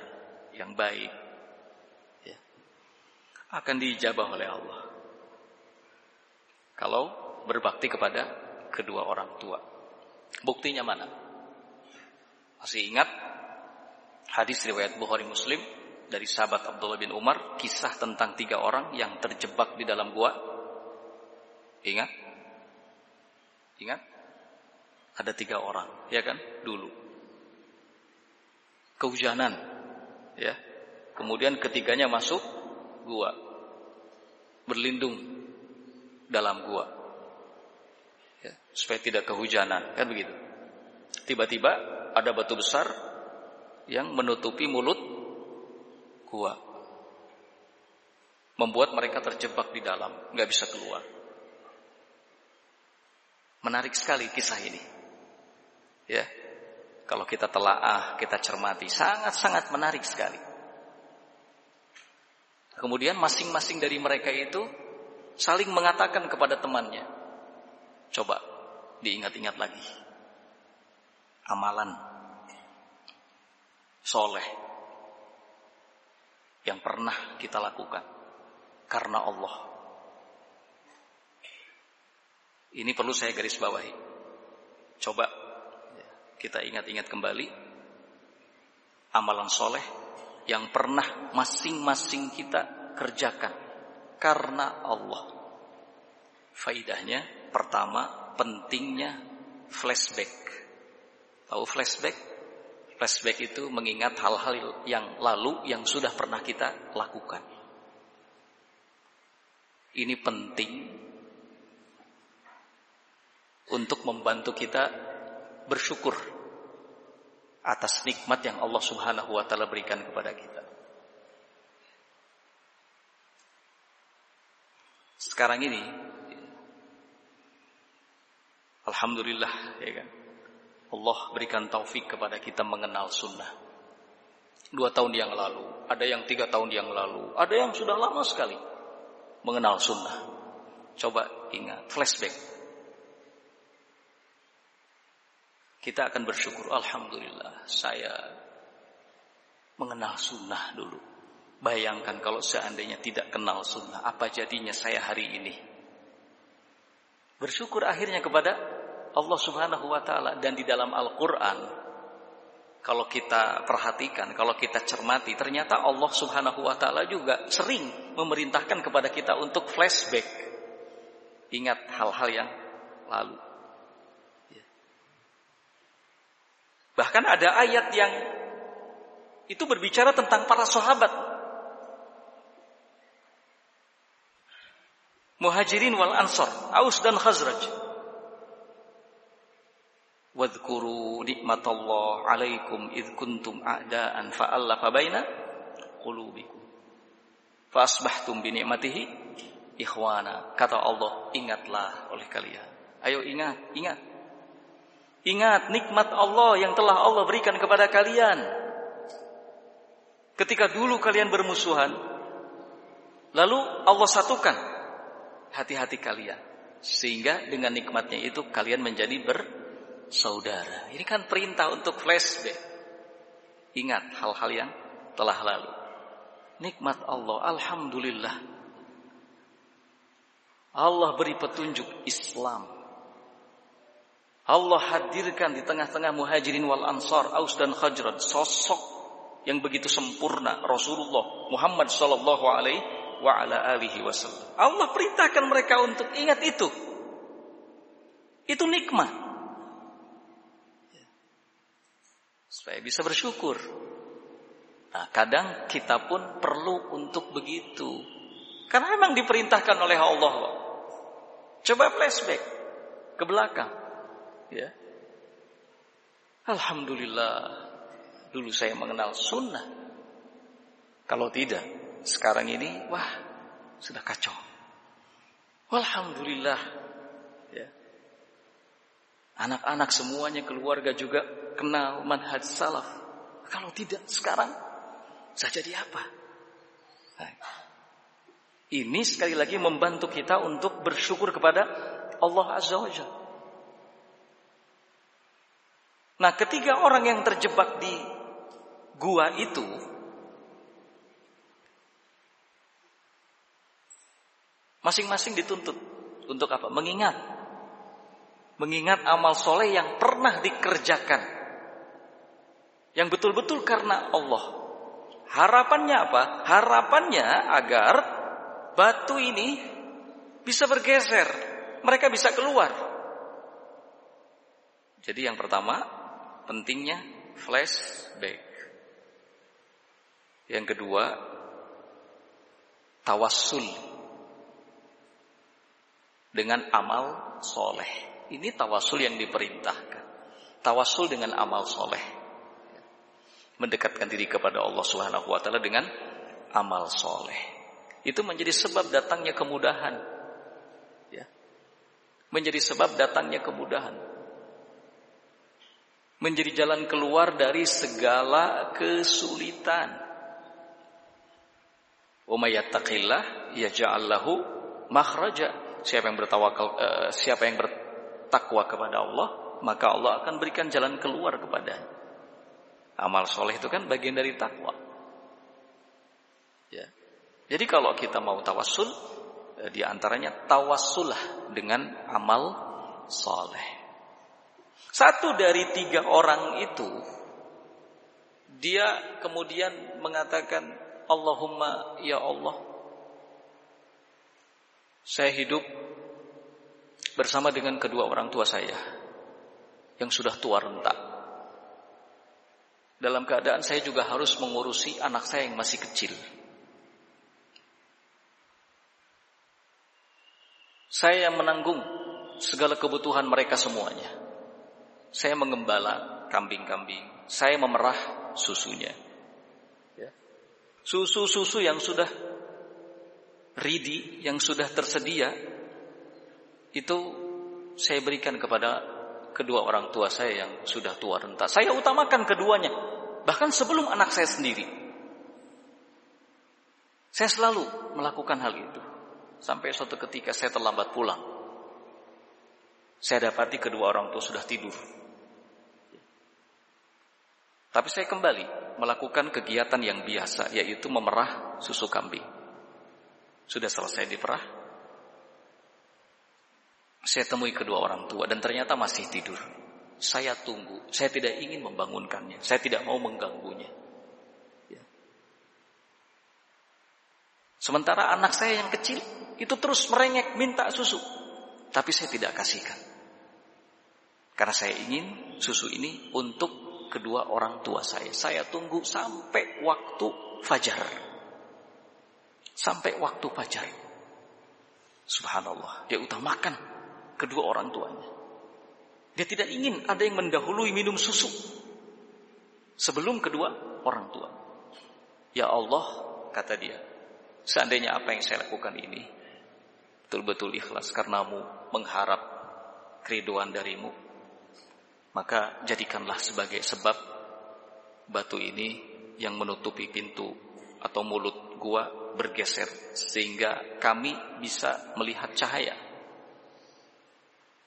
yang baik. Ya. Akan diijabah oleh Allah. Kalau berbakti kepada kedua orang tua. Buktinya mana? Masih ingat hadis riwayat Bukhari Muslim dari sahabat Abdullah bin Umar kisah tentang tiga orang yang terjebak di dalam gua? Ingat? Ingat? Ada tiga orang, ya kan? Dulu. Kehujanan. Ya. Kemudian ketiganya masuk gua. Berlindung dalam gua. Ya, supaya tidak kehujanan, kan begitu. Tiba-tiba ada batu besar yang menutupi mulut gua. Membuat mereka terjebak di dalam, nggak bisa keluar. Menarik sekali kisah ini. Ya. Kalau kita telaah, kita cermati, sangat-sangat menarik sekali. Kemudian masing-masing dari mereka itu saling mengatakan kepada temannya, coba diingat-ingat lagi. Amalan soleh yang pernah kita lakukan karena Allah. Ini perlu saya garis bawahi. Coba kita ingat-ingat kembali amalan soleh yang pernah masing-masing kita kerjakan karena Allah. Faidahnya pertama pentingnya flashback. Tahu flashback? Flashback itu mengingat hal-hal yang lalu yang sudah pernah kita lakukan. Ini penting untuk membantu kita bersyukur atas nikmat yang Allah Subhanahu wa taala berikan kepada kita. Sekarang ini alhamdulillah ya kan. Allah berikan taufik kepada kita mengenal sunnah. Dua tahun yang lalu, ada yang tiga tahun yang lalu, ada yang sudah lama sekali mengenal sunnah. Coba ingat, flashback kita akan bersyukur. Alhamdulillah saya mengenal sunnah dulu. Bayangkan kalau seandainya tidak kenal sunnah apa jadinya saya hari ini? Bersyukur akhirnya kepada Allah subhanahu wa ta'ala. Dan di dalam Al-Quran kalau kita perhatikan kalau kita cermati ternyata Allah subhanahu wa ta'ala juga sering memerintahkan kepada kita untuk flashback. Ingat hal-hal yang lalu Bahkan ada ayat yang itu berbicara tentang para sahabat. Muhajirin wal Ansar, Aus dan Khazraj. Wadhkuru nikmatallah alaikum id kuntum a'daan fa'allafa baina qulubikum. Fa'asbahtum bi ni'matihi ikhwana. Kata Allah, ingatlah oleh kalian. Ayo ingat, ingat. Ingat nikmat Allah yang telah Allah berikan kepada kalian. Ketika dulu kalian bermusuhan, lalu Allah satukan hati-hati kalian. Sehingga dengan nikmatnya itu kalian menjadi bersaudara. Ini kan perintah untuk flashback. Ingat hal-hal yang telah lalu. Nikmat Allah, Alhamdulillah. Allah beri petunjuk Islam Allah hadirkan di tengah-tengah muhajirin wal ansar, Aus dan Khajrat, sosok yang begitu sempurna Rasulullah Muhammad sallallahu alaihi wa ala alihi wasallam. Allah perintahkan mereka untuk ingat itu. Itu nikmat. Supaya bisa bersyukur. Nah, kadang kita pun perlu untuk begitu. Karena memang diperintahkan oleh Allah. Coba flashback ke belakang. Ya. Alhamdulillah, dulu saya mengenal sunnah. Kalau tidak, sekarang ini, wah, sudah kacau. Alhamdulillah, ya. Anak-anak semuanya, keluarga juga kenal manhaj salaf. Kalau tidak, sekarang saya jadi apa? Nah, ini sekali lagi membantu kita untuk bersyukur kepada Allah Azza wa Jalla. Nah, ketiga orang yang terjebak di gua itu masing-masing dituntut untuk apa? Mengingat. Mengingat amal soleh yang pernah dikerjakan. Yang betul-betul karena Allah. Harapannya apa? Harapannya agar batu ini bisa bergeser. Mereka bisa keluar. Jadi yang pertama pentingnya flashback. Yang kedua, tawassul dengan amal soleh. Ini tawasul yang diperintahkan. Tawasul dengan amal soleh. Mendekatkan diri kepada Allah Subhanahu wa taala dengan amal soleh. Itu menjadi sebab datangnya kemudahan. Ya. Menjadi sebab datangnya kemudahan. Menjadi jalan keluar dari segala kesulitan. Wa may yattaqillah yaj'al lahu makhraja. Siapa yang bertawakal uh, siapa yang bertakwa kepada Allah maka Allah akan berikan jalan keluar kepada amal soleh itu kan bagian dari takwa. Ya. Jadi kalau kita mau tawassul uh, di antaranya tawassulah dengan amal soleh satu dari tiga orang itu dia kemudian mengatakan Allahumma ya Allah saya hidup bersama dengan kedua orang tua saya yang sudah tua renta. Dalam keadaan saya juga harus mengurusi anak saya yang masih kecil. Saya yang menanggung segala kebutuhan mereka semuanya. Saya mengembala kambing-kambing. Saya memerah susunya. Ya. Susu-susu yang sudah ridi yang sudah tersedia itu saya berikan kepada kedua orang tua saya yang sudah tua renta. Saya utamakan keduanya, bahkan sebelum anak saya sendiri. Saya selalu melakukan hal itu. Sampai suatu ketika saya terlambat pulang. Saya dapati kedua orang tua sudah tidur. Tapi saya kembali melakukan kegiatan yang biasa, yaitu memerah susu kambing. Sudah selesai diperah. Saya temui kedua orang tua dan ternyata masih tidur. Saya tunggu. Saya tidak ingin membangunkannya. Saya tidak mau mengganggunya. Ya. Sementara anak saya yang kecil itu terus merengek minta susu. Tapi saya tidak kasihkan. Karena saya ingin susu ini untuk kedua orang tua saya. Saya tunggu sampai waktu fajar sampai waktu fajar. Subhanallah, dia utamakan kedua orang tuanya. Dia tidak ingin ada yang mendahului minum susu sebelum kedua orang tua. Ya Allah, kata dia, seandainya apa yang saya lakukan ini betul-betul ikhlas karenamu mengharap keriduan darimu, maka jadikanlah sebagai sebab batu ini yang menutupi pintu atau mulut gua bergeser sehingga kami bisa melihat cahaya.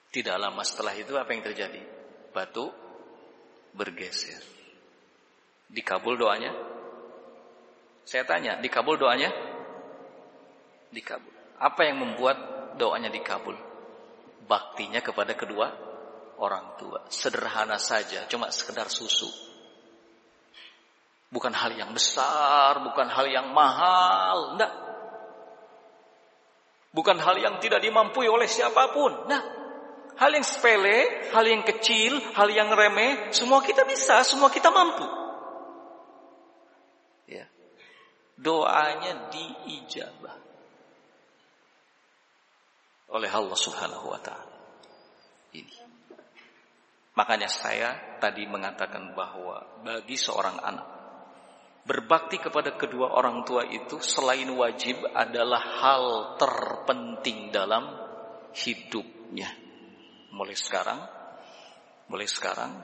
Tidak lama setelah itu apa yang terjadi? Batu bergeser. Dikabul doanya? Saya tanya, dikabul doanya? Dikabul. Apa yang membuat doanya dikabul? Baktinya kepada kedua orang tua. Sederhana saja, cuma sekedar susu. Bukan hal yang besar, bukan hal yang mahal, enggak. Bukan hal yang tidak dimampui oleh siapa pun. Nah, hal yang sepele, hal yang kecil, hal yang remeh, semua kita bisa, semua kita mampu. Ya. Doanya diijabah oleh Allah Subhanahu wa taala. Ini. Makanya saya tadi mengatakan bahwa bagi seorang anak Berbakti kepada kedua orang tua itu selain wajib adalah hal terpenting dalam hidupnya. Mulai sekarang, mulai sekarang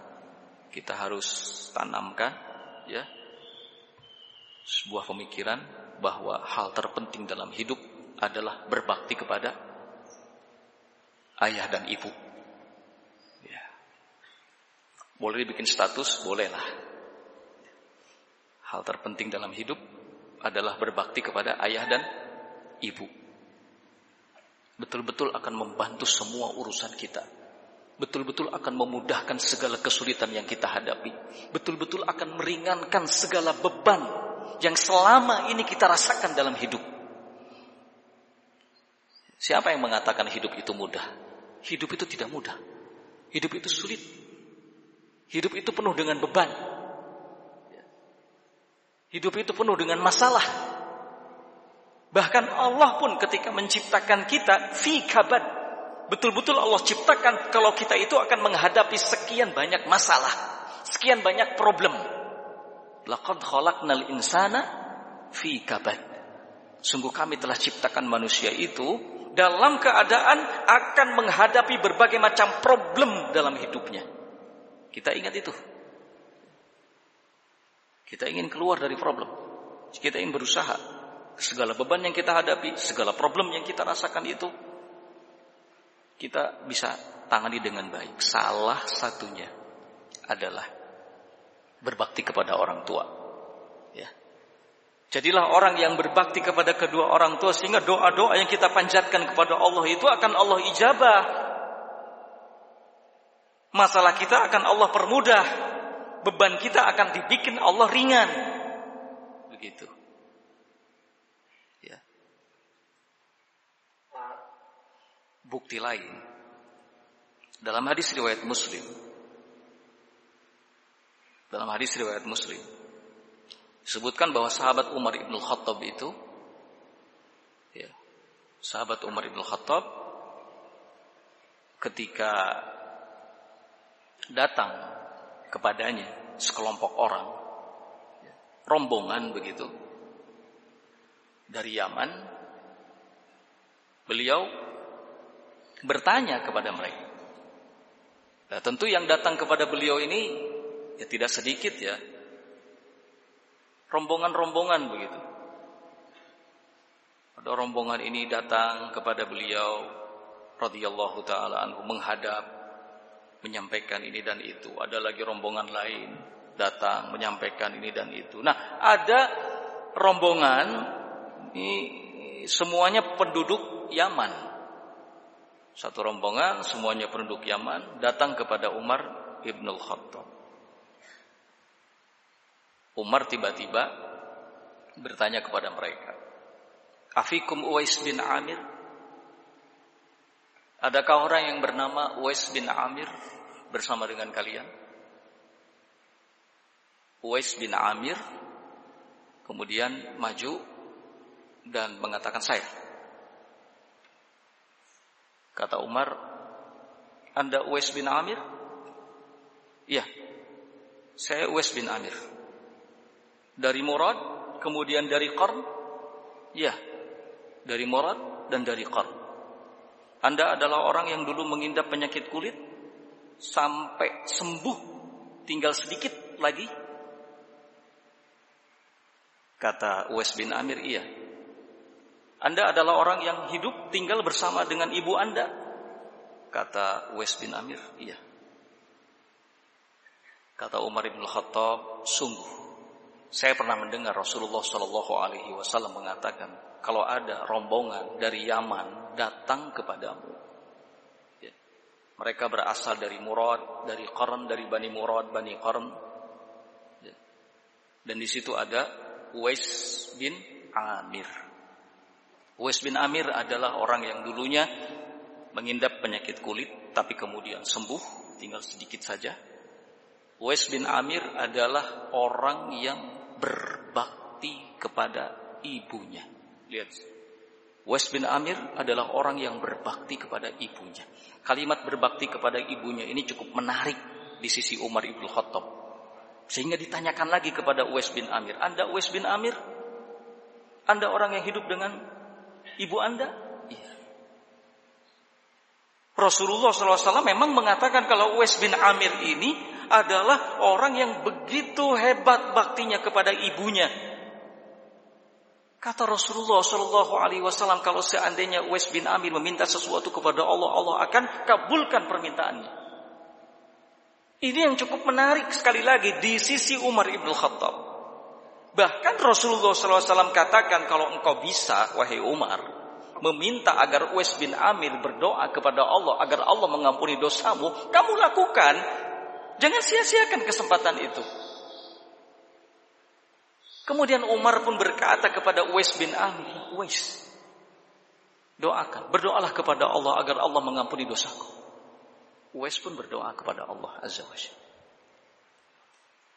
kita harus tanamkan ya sebuah pemikiran bahwa hal terpenting dalam hidup adalah berbakti kepada ayah dan ibu. Ya. Boleh dibikin status, bolehlah. Hal terpenting dalam hidup adalah berbakti kepada ayah dan ibu. Betul-betul akan membantu semua urusan kita. Betul-betul akan memudahkan segala kesulitan yang kita hadapi. Betul-betul akan meringankan segala beban yang selama ini kita rasakan dalam hidup. Siapa yang mengatakan hidup itu mudah? Hidup itu tidak mudah. Hidup itu sulit. Hidup itu penuh dengan beban. Hidup itu penuh dengan masalah. Bahkan Allah pun ketika menciptakan kita fi kabad Betul-betul Allah ciptakan kalau kita itu akan menghadapi sekian banyak masalah, sekian banyak problem. Laqad khalaqnal insana fi kabad. Sungguh kami telah ciptakan manusia itu dalam keadaan akan menghadapi berbagai macam problem dalam hidupnya. Kita ingat itu. Kita ingin keluar dari problem. Kita ingin berusaha. Segala beban yang kita hadapi, segala problem yang kita rasakan itu kita bisa tangani dengan baik. Salah satunya adalah berbakti kepada orang tua. Ya. Jadilah orang yang berbakti kepada kedua orang tua sehingga doa-doa yang kita panjatkan kepada Allah itu akan Allah ijabah. Masalah kita akan Allah permudah. Beban kita akan dibikin Allah ringan. Begitu. bukti lain dalam hadis riwayat Muslim dalam hadis riwayat Muslim disebutkan bahwa sahabat Umar ibn Khattab itu ya, sahabat Umar ibn Khattab ketika datang kepadanya sekelompok orang ya, rombongan begitu dari Yaman beliau bertanya kepada mereka. Nah, tentu yang datang kepada beliau ini ya tidak sedikit ya. Rombongan-rombongan begitu. Ada rombongan ini datang kepada beliau radhiyallahu taala anhu menghadap menyampaikan ini dan itu. Ada lagi rombongan lain datang menyampaikan ini dan itu. Nah, ada rombongan ini semuanya penduduk Yaman. Satu rombongan semuanya penduduk Yaman datang kepada Umar Ibnul Khattab. Umar tiba-tiba bertanya kepada mereka, "Afikum Uwais bin Amir?" Adakah orang yang bernama Uwais bin Amir bersama dengan kalian? Uwais bin Amir kemudian maju dan mengatakan saya. Kata Umar, Anda Uwais bin Amir? Iya, saya Uwais bin Amir. Dari Murad, kemudian dari Qarn? Iya, dari Murad dan dari Qarn. Anda adalah orang yang dulu mengindap penyakit kulit sampai sembuh, tinggal sedikit lagi. Kata Uwais bin Amir, iya. Anda adalah orang yang hidup tinggal bersama dengan ibu Anda. Kata Wes bin Amir, iya. Kata Umar bin Khattab, sungguh saya pernah mendengar Rasulullah Shallallahu Alaihi Wasallam mengatakan, kalau ada rombongan dari Yaman datang kepadamu, ya, mereka berasal dari Murad, dari Qarn, dari Bani Murad, Bani Qarn, ya, dan di situ ada Uwais bin Amir. Uwais bin Amir adalah orang yang dulunya mengindap penyakit kulit tapi kemudian sembuh tinggal sedikit saja. Uwais bin Amir adalah orang yang berbakti kepada ibunya. Lihat. Uwais bin Amir adalah orang yang berbakti kepada ibunya. Kalimat berbakti kepada ibunya ini cukup menarik di sisi Umar ibn Khattab. Sehingga ditanyakan lagi kepada Uwais bin Amir. Anda Uwais bin Amir? Anda orang yang hidup dengan ibu anda? Iya. Rasulullah SAW memang mengatakan kalau Uwais bin Amir ini adalah orang yang begitu hebat baktinya kepada ibunya. Kata Rasulullah Shallallahu Alaihi Wasallam kalau seandainya Uwais bin Amir meminta sesuatu kepada Allah, Allah akan kabulkan permintaannya. Ini yang cukup menarik sekali lagi di sisi Umar ibn Khattab. Bahkan Rasulullah SAW katakan kalau engkau bisa, wahai Umar, meminta agar Uwais bin Amir berdoa kepada Allah agar Allah mengampuni dosamu, kamu lakukan. Jangan sia-siakan kesempatan itu. Kemudian Umar pun berkata kepada Uwais bin Amir, Uwais, doakan, berdoalah kepada Allah agar Allah mengampuni dosaku. Uwais pun berdoa kepada Allah Azza wa.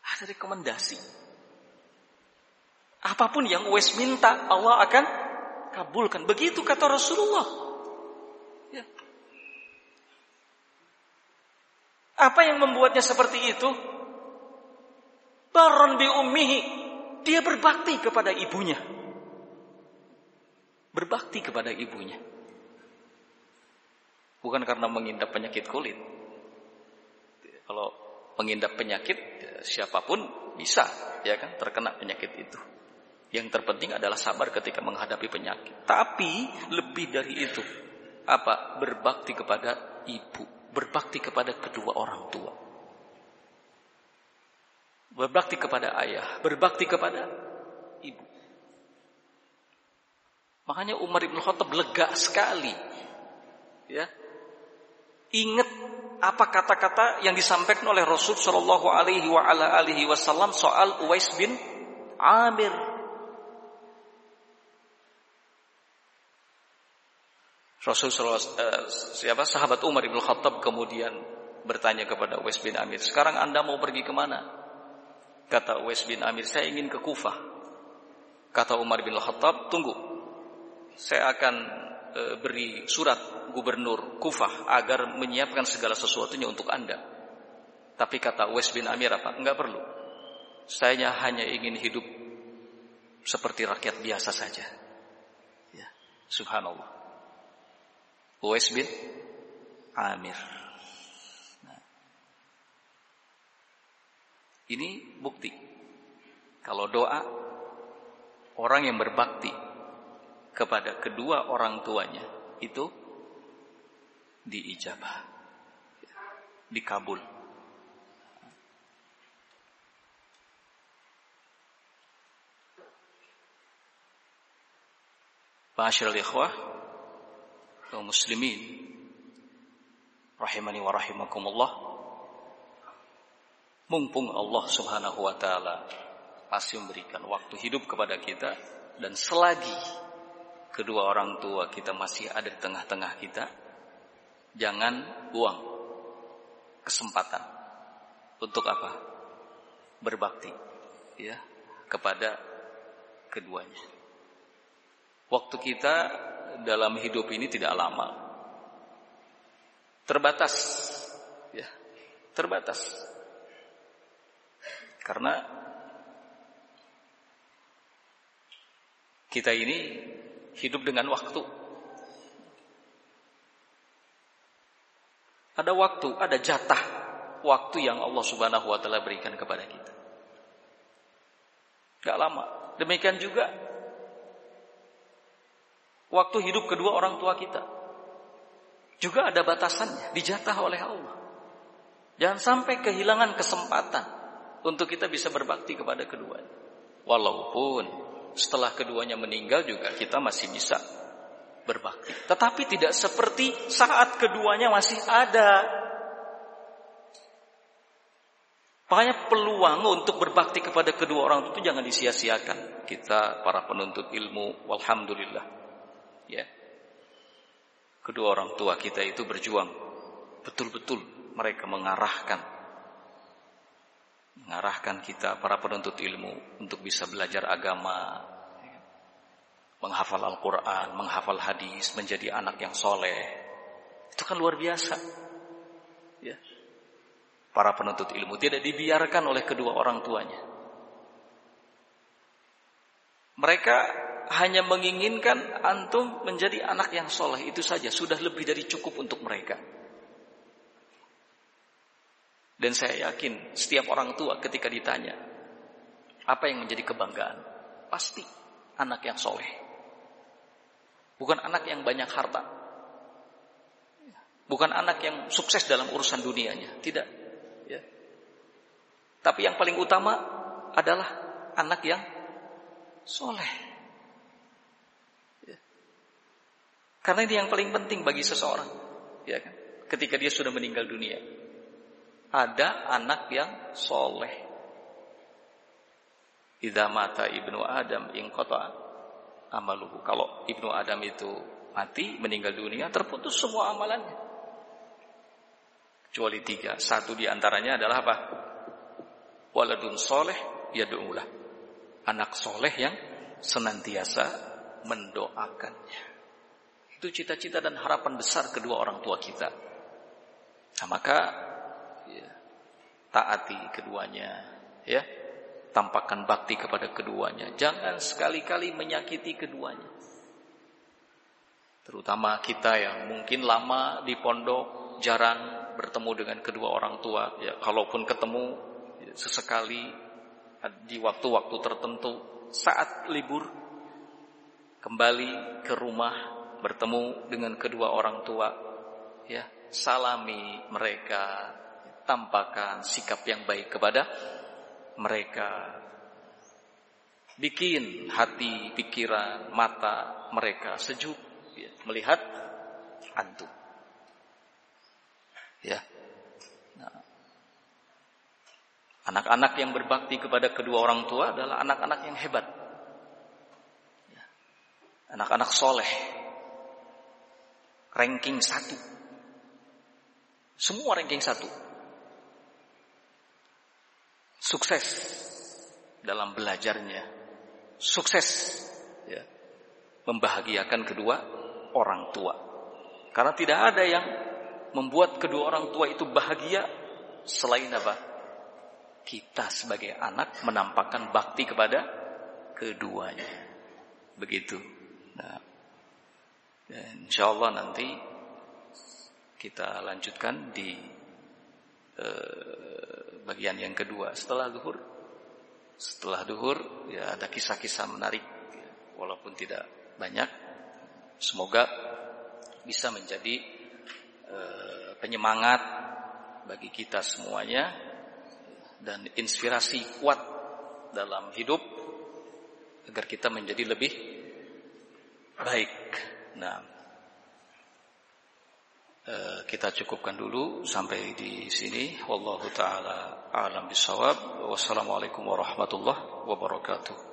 Ada rekomendasi Apa pun yang Uwais minta, Allah akan kabulkan. Begitu kata Rasulullah. Apa yang membuatnya seperti itu? Baron bi ummihi. Dia berbakti kepada ibunya. Berbakti kepada ibunya. Bukan karena mengidap penyakit kulit. Kalau mengidap penyakit siapa pun bisa ya kan terkena penyakit itu. Yang terpenting adalah sabar ketika menghadapi penyakit. Tapi lebih dari itu, apa? Berbakti kepada ibu, berbakti kepada kedua orang tua. Berbakti kepada ayah, berbakti kepada ibu. Makanya Umar bin Khattab lega sekali. Ya. Ingat apa kata-kata yang disampaikan oleh Rasul Shallallahu Alaihi Wasallam soal Uwais bin Amir. Rasul uh, siapa sahabat Umar bin Khattab kemudian bertanya kepada Uwais bin Amir, sekarang anda mau pergi ke mana? Kata Uwais bin Amir, saya ingin ke Kufah. Kata Umar bin Khattab, tunggu, saya akan uh, beri surat gubernur Kufah agar menyiapkan segala sesuatunya untuk anda. Tapi kata Uwais bin Amir apa? Enggak perlu. Saya hanya ingin hidup seperti rakyat biasa saja. Ya, subhanallah. Uwais bin Amir. Nah. Ini bukti. Kalau doa orang yang berbakti kepada kedua orang tuanya itu diijabah, dikabul. Masyaallah ikhwah kaum muslimin rahimani wa rahimakumullah. Mumpung Allah Subhanahu wa taala masih memberikan waktu hidup kepada kita dan selagi kedua orang tua kita masih ada di tengah-tengah kita jangan buang kesempatan untuk apa? Berbakti ya kepada keduanya. Waktu kita dalam hidup ini tidak lama. Terbatas. Ya, terbatas. Karena kita ini hidup dengan waktu. Ada waktu, ada jatah waktu yang Allah Subhanahu wa taala berikan kepada kita. Gak lama. Demikian juga waktu hidup kedua orang tua kita. Juga ada batasannya, dijatah oleh Allah. Jangan sampai kehilangan kesempatan untuk kita bisa berbakti kepada keduanya. Walaupun setelah keduanya meninggal juga kita masih bisa berbakti. Tetapi tidak seperti saat keduanya masih ada. Makanya peluang untuk berbakti kepada kedua orang itu jangan disia-siakan. Kita para penuntut ilmu, walhamdulillah ya. Kedua orang tua kita itu berjuang. Betul-betul mereka mengarahkan. Mengarahkan kita para penuntut ilmu untuk bisa belajar agama. Menghafal Al-Quran, menghafal hadis, menjadi anak yang soleh. Itu kan luar biasa. Ya. Para penuntut ilmu tidak dibiarkan oleh kedua orang tuanya. Mereka hanya menginginkan antum menjadi anak yang soleh itu saja sudah lebih dari cukup untuk mereka. Dan saya yakin setiap orang tua ketika ditanya apa yang menjadi kebanggaan, pasti anak yang soleh. Bukan anak yang banyak harta. Bukan anak yang sukses dalam urusan dunianya, tidak. Ya. Tapi yang paling utama adalah anak yang soleh. Karena ini yang paling penting bagi seseorang. Ya kan? Ketika dia sudah meninggal dunia. Ada anak yang soleh. Idza mata ibnu Adam in amaluhu. Kalau ibnu Adam itu mati, meninggal dunia, terputus semua amalannya. Kecuali tiga. Satu di antaranya adalah apa? Waladun soleh yadu'ulah. Anak soleh yang senantiasa mendoakannya. Itu cita-cita dan harapan besar kedua orang tua kita. Nah, maka ya, taati keduanya, ya. Tampakkan bakti kepada keduanya. Jangan sekali-kali menyakiti keduanya. Terutama kita yang mungkin lama di pondok, jarang bertemu dengan kedua orang tua. Ya, kalaupun ketemu ya, sesekali di waktu-waktu tertentu, saat libur kembali ke rumah bertemu dengan kedua orang tua, ya salami mereka, tampakkan sikap yang baik kepada mereka. Bikin hati, pikiran, mata mereka sejuk ya, melihat antum. Ya. Nah. Anak-anak yang berbakti kepada kedua orang tua adalah anak-anak yang hebat. Ya. Anak-anak soleh. Ranking satu. Semua ranking satu sukses dalam belajarnya, sukses ya, membahagiakan kedua orang tua. Karena tidak ada yang membuat kedua orang tua itu bahagia selain apa? Kita sebagai anak menampakkan bakti kepada keduanya. Begitu. Nah, insya Allah nanti kita lanjutkan di eh, bagian yang kedua setelah duhur setelah duhur ya ada kisah-kisah menarik ya, walaupun tidak banyak semoga bisa menjadi uh, penyemangat bagi kita semuanya dan inspirasi kuat dalam hidup agar kita menjadi lebih baik. Nah, Eh, kita cukupkan dulu sampai di sini. Wallahu taala alam bisawab. Wassalamualaikum warahmatullahi wabarakatuh.